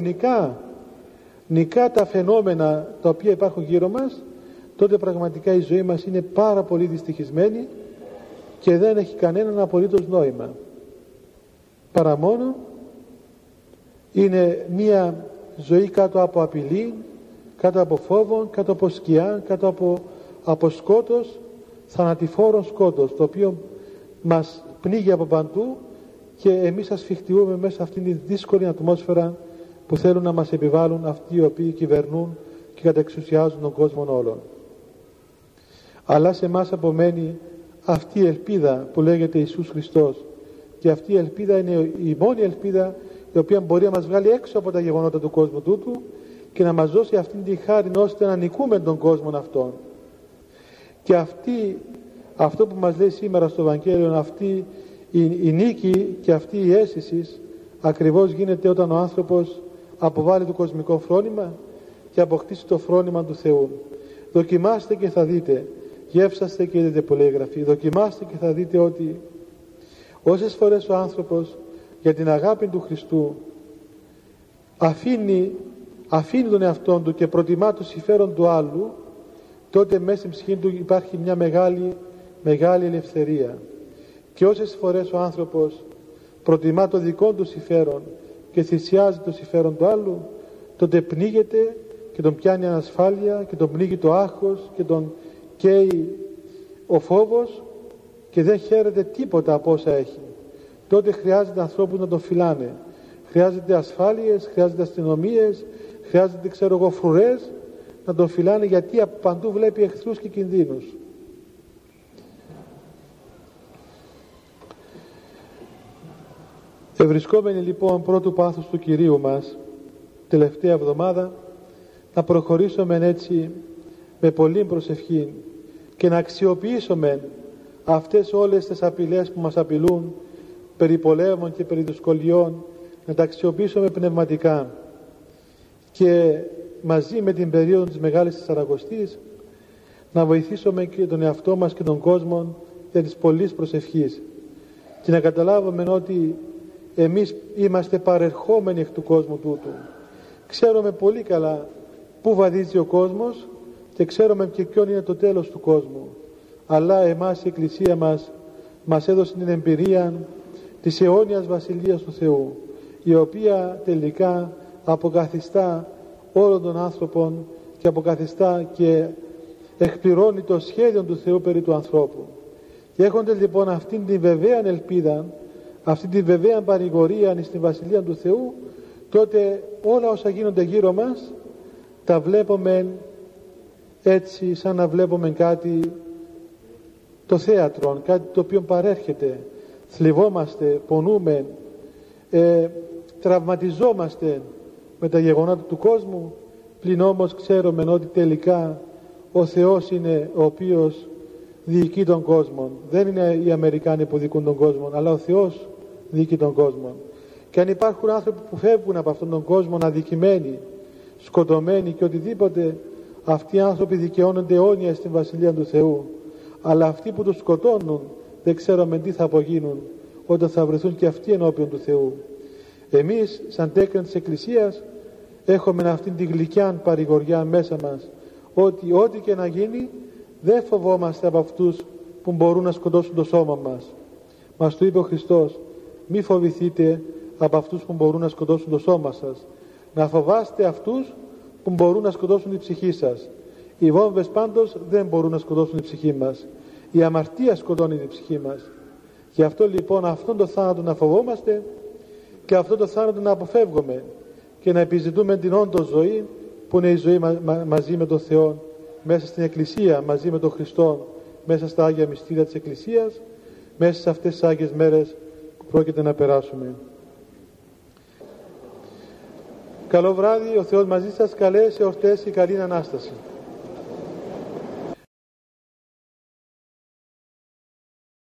νικά, νικά τα φαινόμενα τα οποία υπάρχουν γύρω μας τότε πραγματικά η ζωή μας είναι πάρα πολύ δυστυχισμένη και δεν έχει κανέναν απολύτως νόημα. Παρά μόνο είναι μία ζωή κάτω από απειλή κάτω από φόβο, κάτω από σκιά κάτω από, από σκότος θανατηφόρος σκότος το οποίο μας πνίγει από παντού και εμείς ασφιχτιούμε μέσα αυτήν την δύσκολη ατμόσφαιρα που θέλουν να μας επιβάλλουν αυτοί οι οποίοι κυβερνούν και κατεξουσιάζουν τον κόσμο όλων. Αλλά σε εμάς απομένει αυτή η ελπίδα που λέγεται Ιησούς Χριστός και αυτή η ελπίδα είναι η μόνη ελπίδα η οποία μπορεί να μας βγάλει έξω από τα γεγονότα του κόσμου τούτου και να μας δώσει αυτήν τη χάρη ώστε να νικούμε τον κόσμο αυτόν. Και αυτή, αυτό που μας λέει σήμερα στο Ευαγγέλιο αυτή η, νίκη και αυτή η αίσθηση ακριβώς γίνεται όταν ο άνθρωπος αποβάλει το κοσμικό φρόνημα και αποκτήσει το φρόνημα του Θεού. Δοκιμάστε και θα δείτε, γεύσαστε και είδετε που γραφή, δοκιμάστε και θα δείτε ότι όσες φορές ο άνθρωπος για την αγάπη του Χριστού αφήνει, αφήνει τον εαυτό του και προτιμά το συμφέρον του άλλου τότε μέσα στην ψυχή του υπάρχει μια μεγάλη, μεγάλη ελευθερία. Και όσες φορές ο άνθρωπος προτιμά το δικό του συμφέρον και θυσιάζει το συμφέρον του άλλου τότε πνίγεται και τον πιάνει ανασφάλεια και τον πνίγει το άγχος και τον καίει ο φόβος και δεν χαίρεται τίποτα από όσα έχει. Τότε χρειάζεται ανθρώπους να τον φυλάνε. Χρειάζεται ασφάλειες, χρειάζεται αστυνομίες χρειάζεται ξέρω εγώ φρουρές να τον φυλάνε γιατί από παντού βλέπει εχθρούς και κινδύνους Ευρισκόμενοι λοιπόν πρώτου πάθους του Κυρίου μας τελευταία εβδομάδα να προχωρήσουμε έτσι με πολύ προσευχή και να αξιοποιήσουμε αυτές όλες τις απειλές που μας απειλούν περί πολέμων και περί δυσκολιών να τα αξιοποιήσουμε πνευματικά. Και μαζί με την περίοδο της Μεγάλης Τεσσαρακοστής να βοηθήσουμε και τον εαυτό μας και τον κόσμο για τις πολλής προσευχής και να καταλάβουμε ότι εμείς είμαστε παρερχόμενοι εκ του κόσμου τούτου. Ξέρουμε πολύ καλά πού βαδίζει ο κόσμος και ξέρουμε και ποιον είναι το τέλος του κόσμου. Αλλά εμάς η Εκκλησία μας μας έδωσε την εμπειρία της αιώνιας Βασιλείας του Θεού η οποία τελικά αποκαθιστά όλων των άνθρωπων και αποκαθιστά και εκπληρώνει το σχέδιο του Θεού περί του ανθρώπου. Και έχοντας λοιπόν αυτήν την βεβαία ελπίδα αυτή τη βεβαία παρηγορία στην Βασιλεία του Θεού τότε όλα όσα γίνονται γύρω μας τα βλέπουμε έτσι σαν να βλέπουμε κάτι το θέατρο, κάτι το οποίο παρέρχεται. Θλιβόμαστε, πονούμε ε, τραυματιζόμαστε με τα γεγονότα του κόσμου πλην όμως ξέρουμε ότι τελικά ο Θεός είναι ο οποίος διοικεί τον κόσμο. Δεν είναι οι Αμερικάνοι που διοικούν τον κόσμο αλλά ο Θεός δίκη των κόσμων. Και αν υπάρχουν άνθρωποι που φεύγουν από αυτόν τον κόσμο αδικημένοι, σκοτωμένοι και οτιδήποτε, αυτοί οι άνθρωποι δικαιώνονται αιώνια στην Βασιλεία του Θεού. Αλλά αυτοί που τους σκοτώνουν δεν ξέρουμε τι θα απογίνουν όταν θα βρεθούν και αυτοί ενώπιον του Θεού. Εμείς σαν τέκνα της Εκκλησίας έχουμε αυτήν την γλυκιά παρηγοριά μέσα μας ότι ό,τι και να γίνει δεν φοβόμαστε από αυτούς που μπορούν να σκοτώσουν το σώμα μας. Μας το είπε ο Χριστός μη φοβηθείτε από αυτούς που μπορούν να σκοτώσουν το σώμα σας. Να φοβάστε αυτούς που μπορούν να σκοτώσουν τη ψυχή σας. Οι βόμβες πάντως δεν μπορούν να σκοτώσουν τη ψυχή μας. Η αμαρτία σκοτώνει τη ψυχή μας. Γι' αυτό λοιπόν αυτόν το θάνατο να φοβόμαστε και αυτόν το θάνατο να αποφεύγουμε και να επιζητούμε την όντως ζωή που είναι η ζωή μαζί με τον Θεό μέσα στην Εκκλησία μαζί με τον Χριστό μέσα στα Άγια Μυστήρια της Εκκλησίας μέσα σε αυτές τις Άγιες μέρες πρόκειται να περάσουμε. Καλό βράδυ, ο Θεός μαζί σας καλέσει ορτές και καλή Ανάσταση.